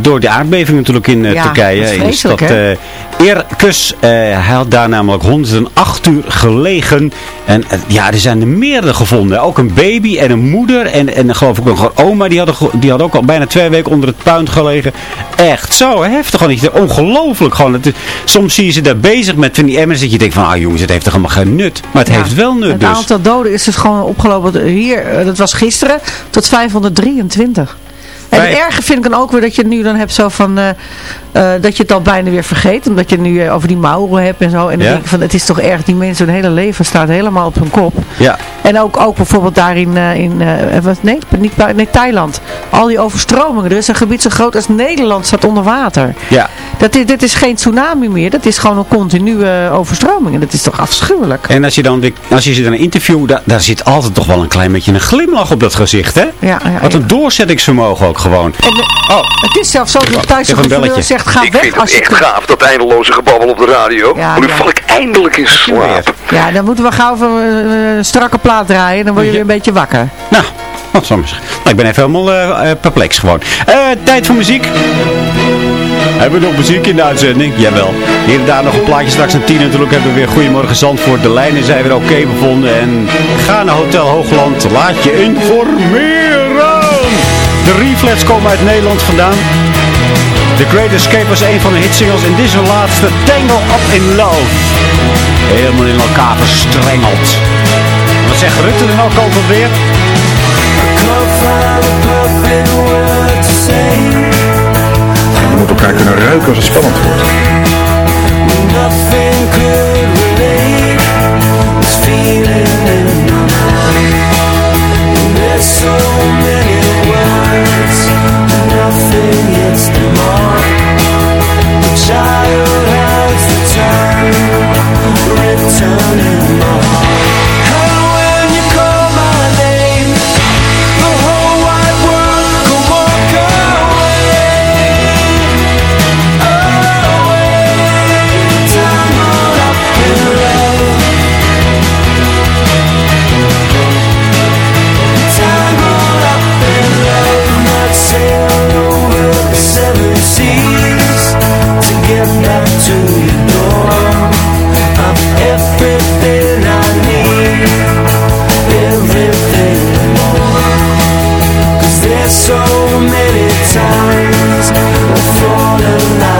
door de aardbeving natuurlijk in Ja, Turkije. dat is in de vreselijk, stad hè? eh Irkus. Eh, hij had daar namelijk 108 uur gelegen. En eh, ja, er zijn er meerdere gevonden. Ook een baby en een moeder. En, en geloof ik nog een oma. Die hadden, ge- die had ook al bijna twee weken onder het puin gelegen. Echt zo heftig. Gewoon, ongelooflijk gewoon. Het soms zie je ze daar bezig met van die emmers. Dat je denkt van, ah jongens, het heeft toch helemaal geen nut. Maar het Ja. heeft wel nut Het dus. aantal doden is dus gewoon opgelopen. Hier, dat was gisteren, tot 523. En het erge vind ik dan ook weer dat je het nu dan hebt zo van... eh, dat je het dan bijna weer vergeet. Omdat je het nu eh, over die mouwen hebt en zo. En dan Ja. denk ik van, het is toch erg, die mensen, hun hele leven staat helemaal op hun kop. Ja. En ook, ook bijvoorbeeld daar in, eh, in wat, nee, niet, nee, Thailand. Al die overstromingen. Er is een gebied zo groot als Nederland staat onder water. Ja. Dat is, dit is geen tsunami meer. Dat is gewoon een continue overstroming. En dat is toch afschuwelijk. En als je dan, als je ze dan interviewt, daar, daar zit altijd toch wel een klein beetje een glimlach op dat gezicht, hè? Ja, ja, Wat ja. een doorzettingsvermogen ook gewoon. En de- Het is zelfs zo dat thuis een belletje. gouverneur zegt, ga Ik weg vind als het je echt gaaf, dat eindeloze gebabbel op de radio. Ja, nu ja. val ik eindelijk in slaap. Ja, dan moeten we gauw even eh, een strakke plaat draaien. Dan word je weer een beetje wakker. Nou, wat soms. Nou, ik ben even helemaal eh, eh, perplex gewoon. Eh, tijd voor muziek. Hebben we nog muziek in de uitzending? Jawel. Hier en daar nog een plaatje. Straks een tien natuurlijk hebben we weer Goedemorgen Zandvoort. De lijnen zijn weer oké bevonden. En ga naar Hotel Hoogland. Laat je informeren. De Reflex komen uit Nederland vandaan. The Great Escape was een van de hitsingles. En dit is hun laatste Tangle Up in Love. Helemaal in elkaar verstrengeld. Wat zegt Rutte er nou ook alweer? Je moet elkaar kunnen ruiken als het spannend wordt. Child has returned, in my heart. the night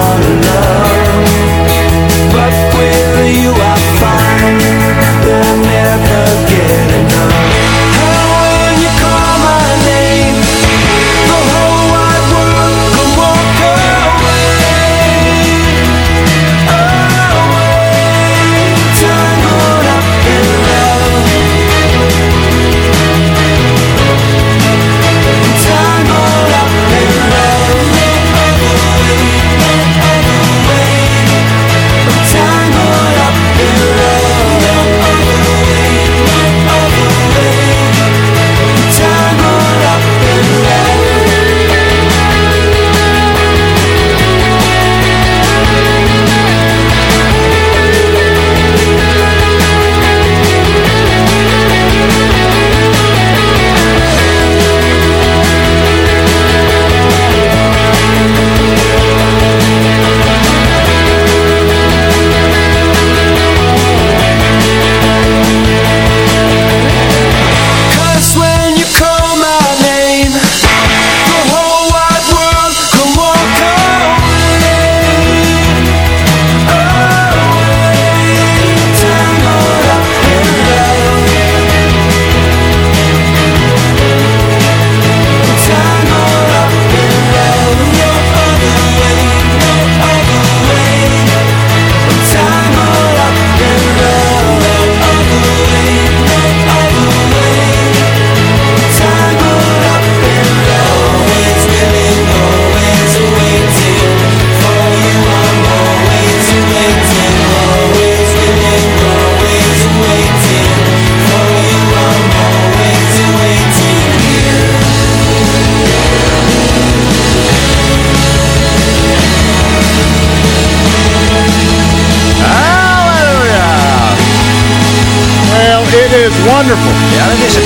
wonderful. Ja, dat is het.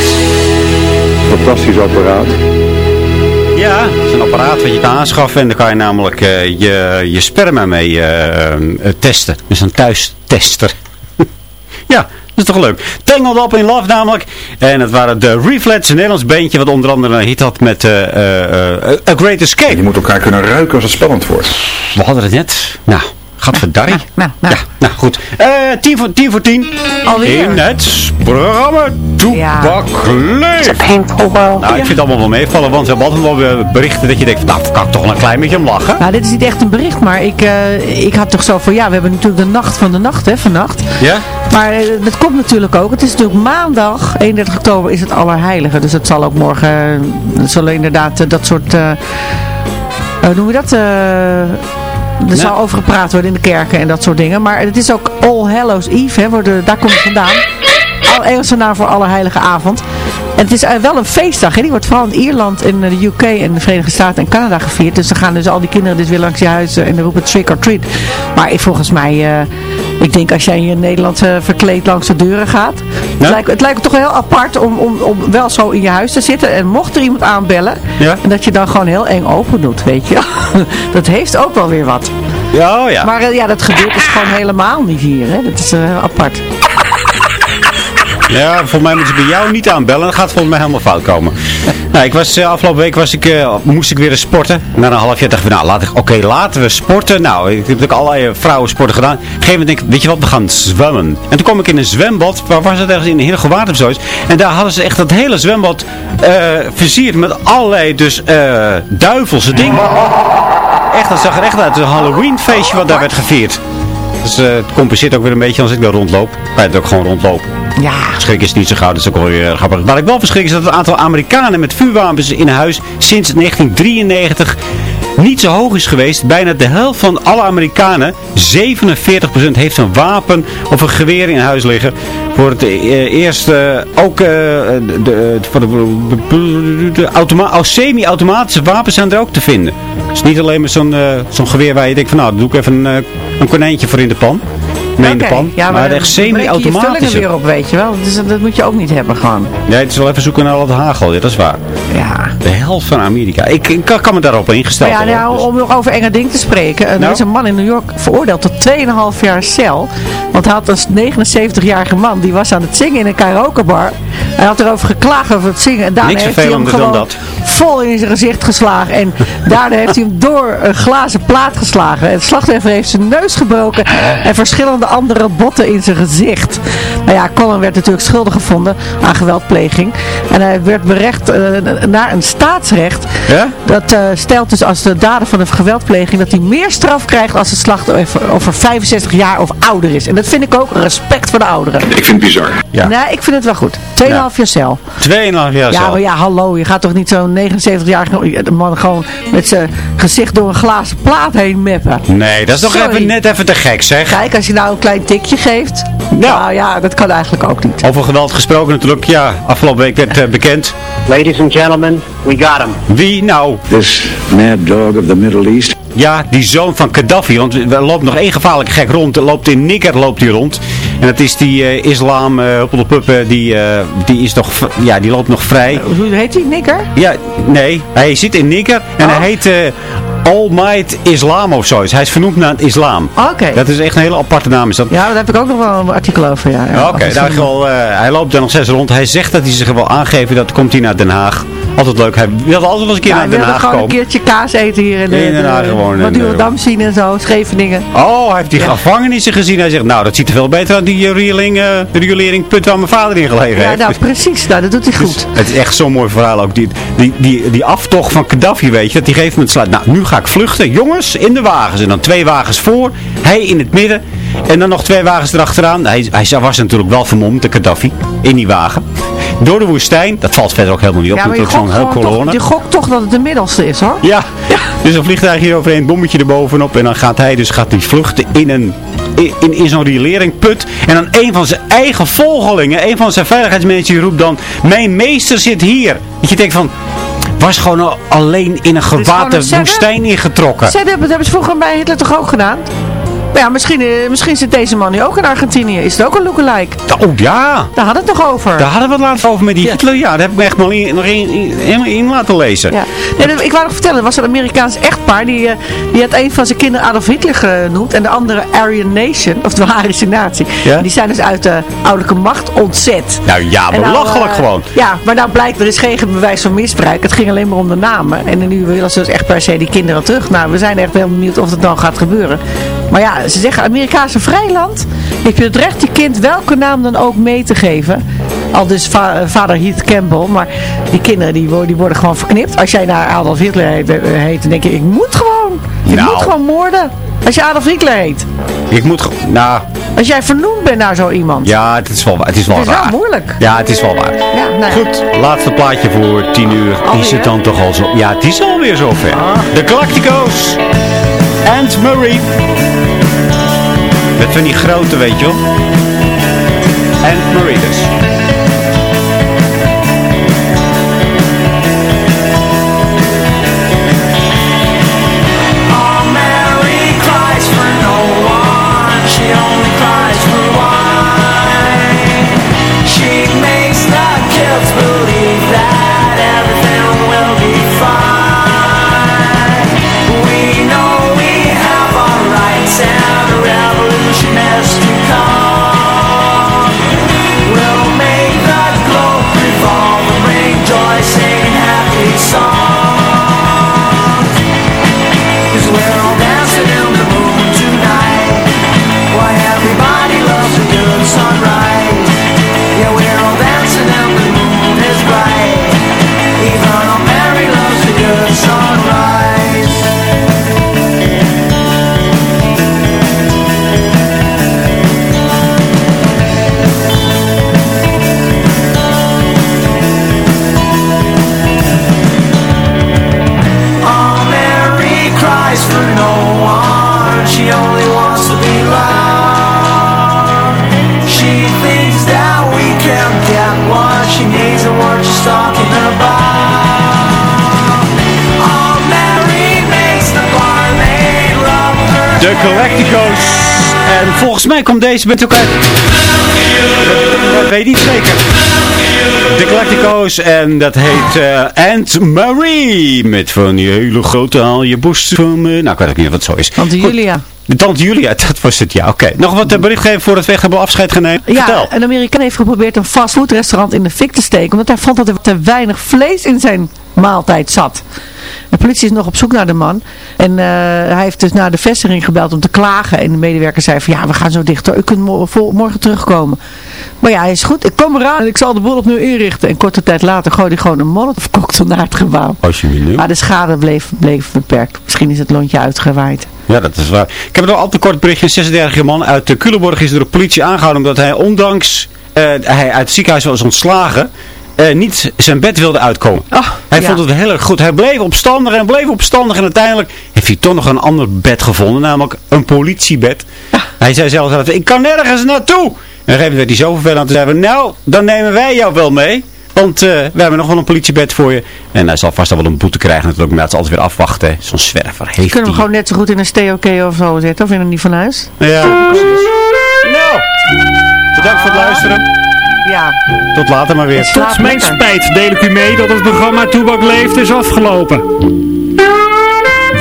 Fantastisch apparaat. Ja, het is een apparaat wat je kan aanschaffen en daar kan je namelijk eh, je, je sperma mee eh, eh, testen. Dus een thuistester. [laughs] ja, dat is toch leuk. Tangled Up in Love namelijk. En het waren de Reflex, een Nederlands beentje wat onder andere een hit had met eh, A Great Escape. Je moet elkaar kunnen ruiken als het spannend wordt. We hadden het net. Nou, Gadverdarrie. Nou, nou. Ja, nou goed. Eh tien, voor, tien voor tien. Alweer? In het programma Toepak Leef. Nou, ik vind het allemaal wel meevallen, want we hebben altijd wel berichten dat je denkt, nou, kan ik toch een klein beetje om lachen. Nou, dit is niet echt een bericht, maar ik, eh, ik had toch zo van, ja, we hebben natuurlijk de nacht van de nacht, hè, vannacht. Ja? Maar eh, dat komt natuurlijk ook. Het is natuurlijk maandag, 31 oktober, is het Allerheilige. Dus het zal ook morgen, uh, het zullen inderdaad dat soort, hoe noem je dat? Er zal over gepraat worden in de kerken en dat soort dingen. Maar het is ook All Hallows Eve, hè, de- daar komt het vandaan. Al Engelse naam voor Allerheilige Avond. En het is eh, wel een feestdag. Hè? Die wordt vooral in Ierland, in de UK en de Verenigde Staten en Canada gevierd. Dus dan gaan dus al die kinderen dus weer langs je huis eh, en dan roepen trick or treat. Maar volgens mij, eh, ik denk als jij in Nederland eh, verkleed langs de deuren gaat. Het, lijkt, het lijkt me toch wel heel apart om, om, om wel zo in je huis te zitten. En mocht er iemand aanbellen. Ja. En dat je dan gewoon heel eng open doet, weet je. [laughs] dat heeft ook wel weer wat. Ja, oh ja. Maar eh, ja, dat gebeurt dus gewoon helemaal niet hier. Hè? Dat is eh, apart. Ja, volgens mij moeten ze bij jou niet aanbellen. Dan gaat het volgens mij helemaal fout komen. Nou, ik was, eh, afgelopen week was ik, eh, moest ik weer eens sporten. Na een half jaar dacht ik, nou, oké, laten we sporten. Nou, ik heb natuurlijk allerlei vrouwensporten gedaan. Op een gegeven denk ik, weet je wat, we gaan zwemmen. En toen kwam ik in een zwembad, waar was het ergens in een heel water of zoiets. En daar hadden ze echt dat hele zwembad eh, versierd met allerlei dus eh, duivelse dingen. Echt, dat zag er echt uit. Een Halloween feestje wat daar werd gevierd. Dus eh, het compenseert ook weer een beetje als ik daar rondloop. Bij het ook gewoon rondlopen. Ja. Schrik is niet zo gauw, dat is ook wel weer grappig. Waar ik wel verschrik is dat het aantal Amerikanen met vuurwapens in huis sinds 1993 niet zo hoog is geweest. Bijna de helft van alle Amerikanen, 47% heeft een wapen of een geweer in huis liggen. Voor het eh, eerst eh, ook eh, oh, semi-automatische wapens zijn er ook te vinden. Dus niet alleen maar zo'n zo'n geweer waar je denkt van nou, doe ik even een, een konijntje voor in de pan. Mee in de pan. Ja, maar, echt breek je weer op, weet je wel. Dus dat moet je ook niet hebben gewoon. Nee, het is wel even zoeken naar wat hagel. Ja, dat is waar. Ja. De helft van Amerika. Ik, ik kan, kan me daarop ingesteld ja, worden. nou, om nog over enge dingen te spreken. Er Nou? is een man in New York veroordeeld tot 2,5 jaar cel. Want hij had een 79-jarige man. Die was aan het zingen in een karaokebar. Hij had erover geklaagd over het zingen. En daarna Niks heeft hij hem gewoon dat. vol in zijn gezicht geslagen. En daarna heeft hij hem door een glazen plaat geslagen. En het slachtoffer heeft zijn neus gebroken. En verschillende andere botten in zijn gezicht. Nou ja, Colin werd natuurlijk schuldig gevonden aan geweldpleging. En hij werd berecht eh, naar een staatsrecht. Ja? Dat eh, stelt dus als de dader van een geweldpleging dat hij meer straf krijgt als het slachtoffer over 65 jaar of ouder is. En dat vind ik ook respect voor de ouderen. Ik vind het bizar. Ja. Nee, ik vind het wel goed. 2,5 jaar cel. 2,5 jaar Ja, zelf. maar ja, hallo. Je gaat toch niet zo'n 79-jarige man gewoon met zijn gezicht door een glazen plaat heen meppen. Nee, dat is toch even, net even te gek, zeg. Kijk, als je nou een klein tikje geeft. Nou ja, dat kan eigenlijk ook niet. Over geweld gesproken natuurlijk. Ja, afgelopen week werd eh, bekend. Ladies and gentlemen, we got him. Wie nou? This mad dog of the Middle East. Ja, die zoon van Gaddafi. Want er loopt nog één gevaarlijke gek rond. Er loopt in Niger loopt hij rond. En dat is die eh, islam, puppen, die, die is nog, ja, die loopt nog vrij. Hoe heet die, Nikker? Ja, nee, hij zit in Niger en Oh. hij heet eh All Might Islam of zoiets. Hij is vernoemd naar het islam. Oké. Dat is echt een hele aparte naam. Is dat? Ja, daar heb ik ook nog wel een artikel over. Ja, ja. Oké, daar wel, hij loopt daar nog steeds rond. Hij zegt dat hij zich wel aangeven. Dat komt hij naar Den Haag. Altijd leuk. Hij wil altijd wel eens een keer Ja, naar Den Haag gewoon komen. een keertje kaas eten hier in, In Den de- Haag gewoon, Wat eh, dam zien en zo, Scheveningen. Oh, hij heeft die gevangenissen gezien. Hij zegt, nou, dat ziet er veel beter uit. Die rioling, eh riolering put waar mijn vader in gelegen Ja, heeft. nou precies, nou, dat doet hij goed. Het is echt zo'n mooi verhaal ook. Die, die, die, die aftocht van Gaddafi, weet je. Dat die gegeven moment sluit. Nou, nu ga ik vluchten. Jongens, in de wagens. En dan twee wagens voor. Hij in het midden. En dan nog twee wagens erachteraan. Hij, hij was natuurlijk wel vermomd, de Gaddafi. In die wagen. Door de woestijn. Dat valt verder ook helemaal niet op. Ja, maar je gokt, heel toch, je gokt toch dat het de middelste is, hoor. Ja. Dus een vliegtuig hier overheen, bommetje erbovenop. En dan gaat hij dus gaat hij vluchten in een in, in, in zo'n riolering-put. En dan een van zijn eigen volgelingen, een van zijn veiligheidsmensen, die roept dan... Mijn meester zit hier. Dat je denkt van... Was gewoon al- alleen in een setup. woestijn ingetrokken. Zij hebben, dat hebben ze vroeger bij Hitler toch ook gedaan? Maar ja, misschien, eh, misschien zit deze man nu ook in Argentinië. Is het ook een lookalike? Oh ja, Daar hadden we het toch over. daar hadden we het laatst over met die Hitler. Ja, daar heb ik me echt wel in, nog in, in, in- laten lezen. Ja. Nee, dat- ik wou nog vertellen, er was een Amerikaans echtpaar, die, eh, die had een van zijn kinderen Adolf Hitler genoemd en de andere Aryan Nation, of de Arische natie. Ja? Die zijn dus uit de ouderlijke macht ontzet. Nou ja, nou, belachelijk eh, gewoon. Ja, maar nou blijkt, er is geen bewijs van misbruik. Het ging alleen maar om de namen. En nu willen ze dus echt per se die kinderen terug. Nou, we zijn echt heel benieuwd of het dan gaat gebeuren. Maar ja, ze zeggen Amerikaanse vrijland. Je het recht je kind welke naam dan ook mee te geven. Al dus va vader Heath Campbell. Maar die kinderen die, worden- die worden gewoon verknipt. Als jij naar Adolf Hitler heet, eh, heet dan denk je, ik moet gewoon. Ik Nou. moet gewoon moorden. Als je Adolf Hitler heet. Ik moet... ge- Nou, Als jij vernoemd bent naar zo iemand. ja, het is wel, het is wel Het is wel raar. moeilijk. Ja, het is wel waar. Ja, nou ja. Goed, laatste plaatje voor 10 uur. Is het dan toch al zo? Ja, het is alweer zover. Ah. De Galactico's. And Murray. Met van die grote, weet je wel. And Murray dus. Galactico's. En volgens mij komt deze ook uit... Dat weet niet zeker. De Galactico's en dat heet eh Aunt Marie. Met van die hele grote haal je borst van me. Nou, ik weet ook niet wat het zo is. Tante Goed. Julia. De Tante Julia, [laughs] dat was het, ja. Oké. Nog wat eh, bericht geven voordat we echt hebben afscheid gaan nemen? Ja, Vertel. een Amerikaan heeft geprobeerd een fastfoodrestaurant in de fik te steken. Omdat hij vond dat er te weinig vlees in zijn maaltijd zat. De politie is nog op zoek naar de man. En eh, hij heeft dus naar de vestiging gebeld om te klagen. En de medewerker zei van ja, we gaan zo dicht. U kunt morgen terugkomen. Maar ja, hij is goed. Ik kom eraan en ik zal de boel opnieuw inrichten. En korte tijd later gooide hij gewoon een molotov cocktail naar het gebouw. Als je nu. Maar de schade bleef, bleef beperkt. Misschien is het lontje uitgewaaid. Ja, dat is waar. Ik heb nog altijd een kort berichtje. Een 36-jarige man uit de Culemborg is door de politie aangehouden omdat hij ondanks eh, hij uit het ziekenhuis was ontslagen, eh, niet zijn bed wilde uitkomen. hij ja. vond het heel erg goed. Hij bleef opstandig en bleef opstandig en uiteindelijk heeft hij toch nog een ander bed gevonden, namelijk een politiebed. Hij zei zelfs, ik kan nergens naartoe. En op een gegeven moment werd hij zo vervelend. Toen zeiden we, nou, dan nemen wij jou wel mee. Want eh, we hebben nog wel een politiebed voor je. En hij zal vast wel een boete krijgen natuurlijk. Maar is altijd weer afwachten. Zo'n zwerver heeft Kunnen we die. hem gewoon net zo goed in een stay-oké of zo zetten? Of in een niet van huis? Ja, precies. Nou, bedankt voor het luisteren. Ja. Tot later maar weer. Tot mijn spijt deel ik u mee dat het programma Toebak Leeft is afgelopen.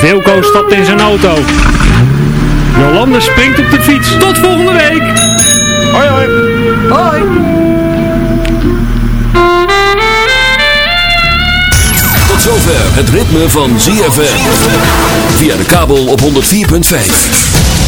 Wilco stapt in zijn auto. Jolande springt op de fiets. Tot volgende week. Hoi hoi. Hoi. Tot zover het ritme van ZFM. Via de kabel op 104.5.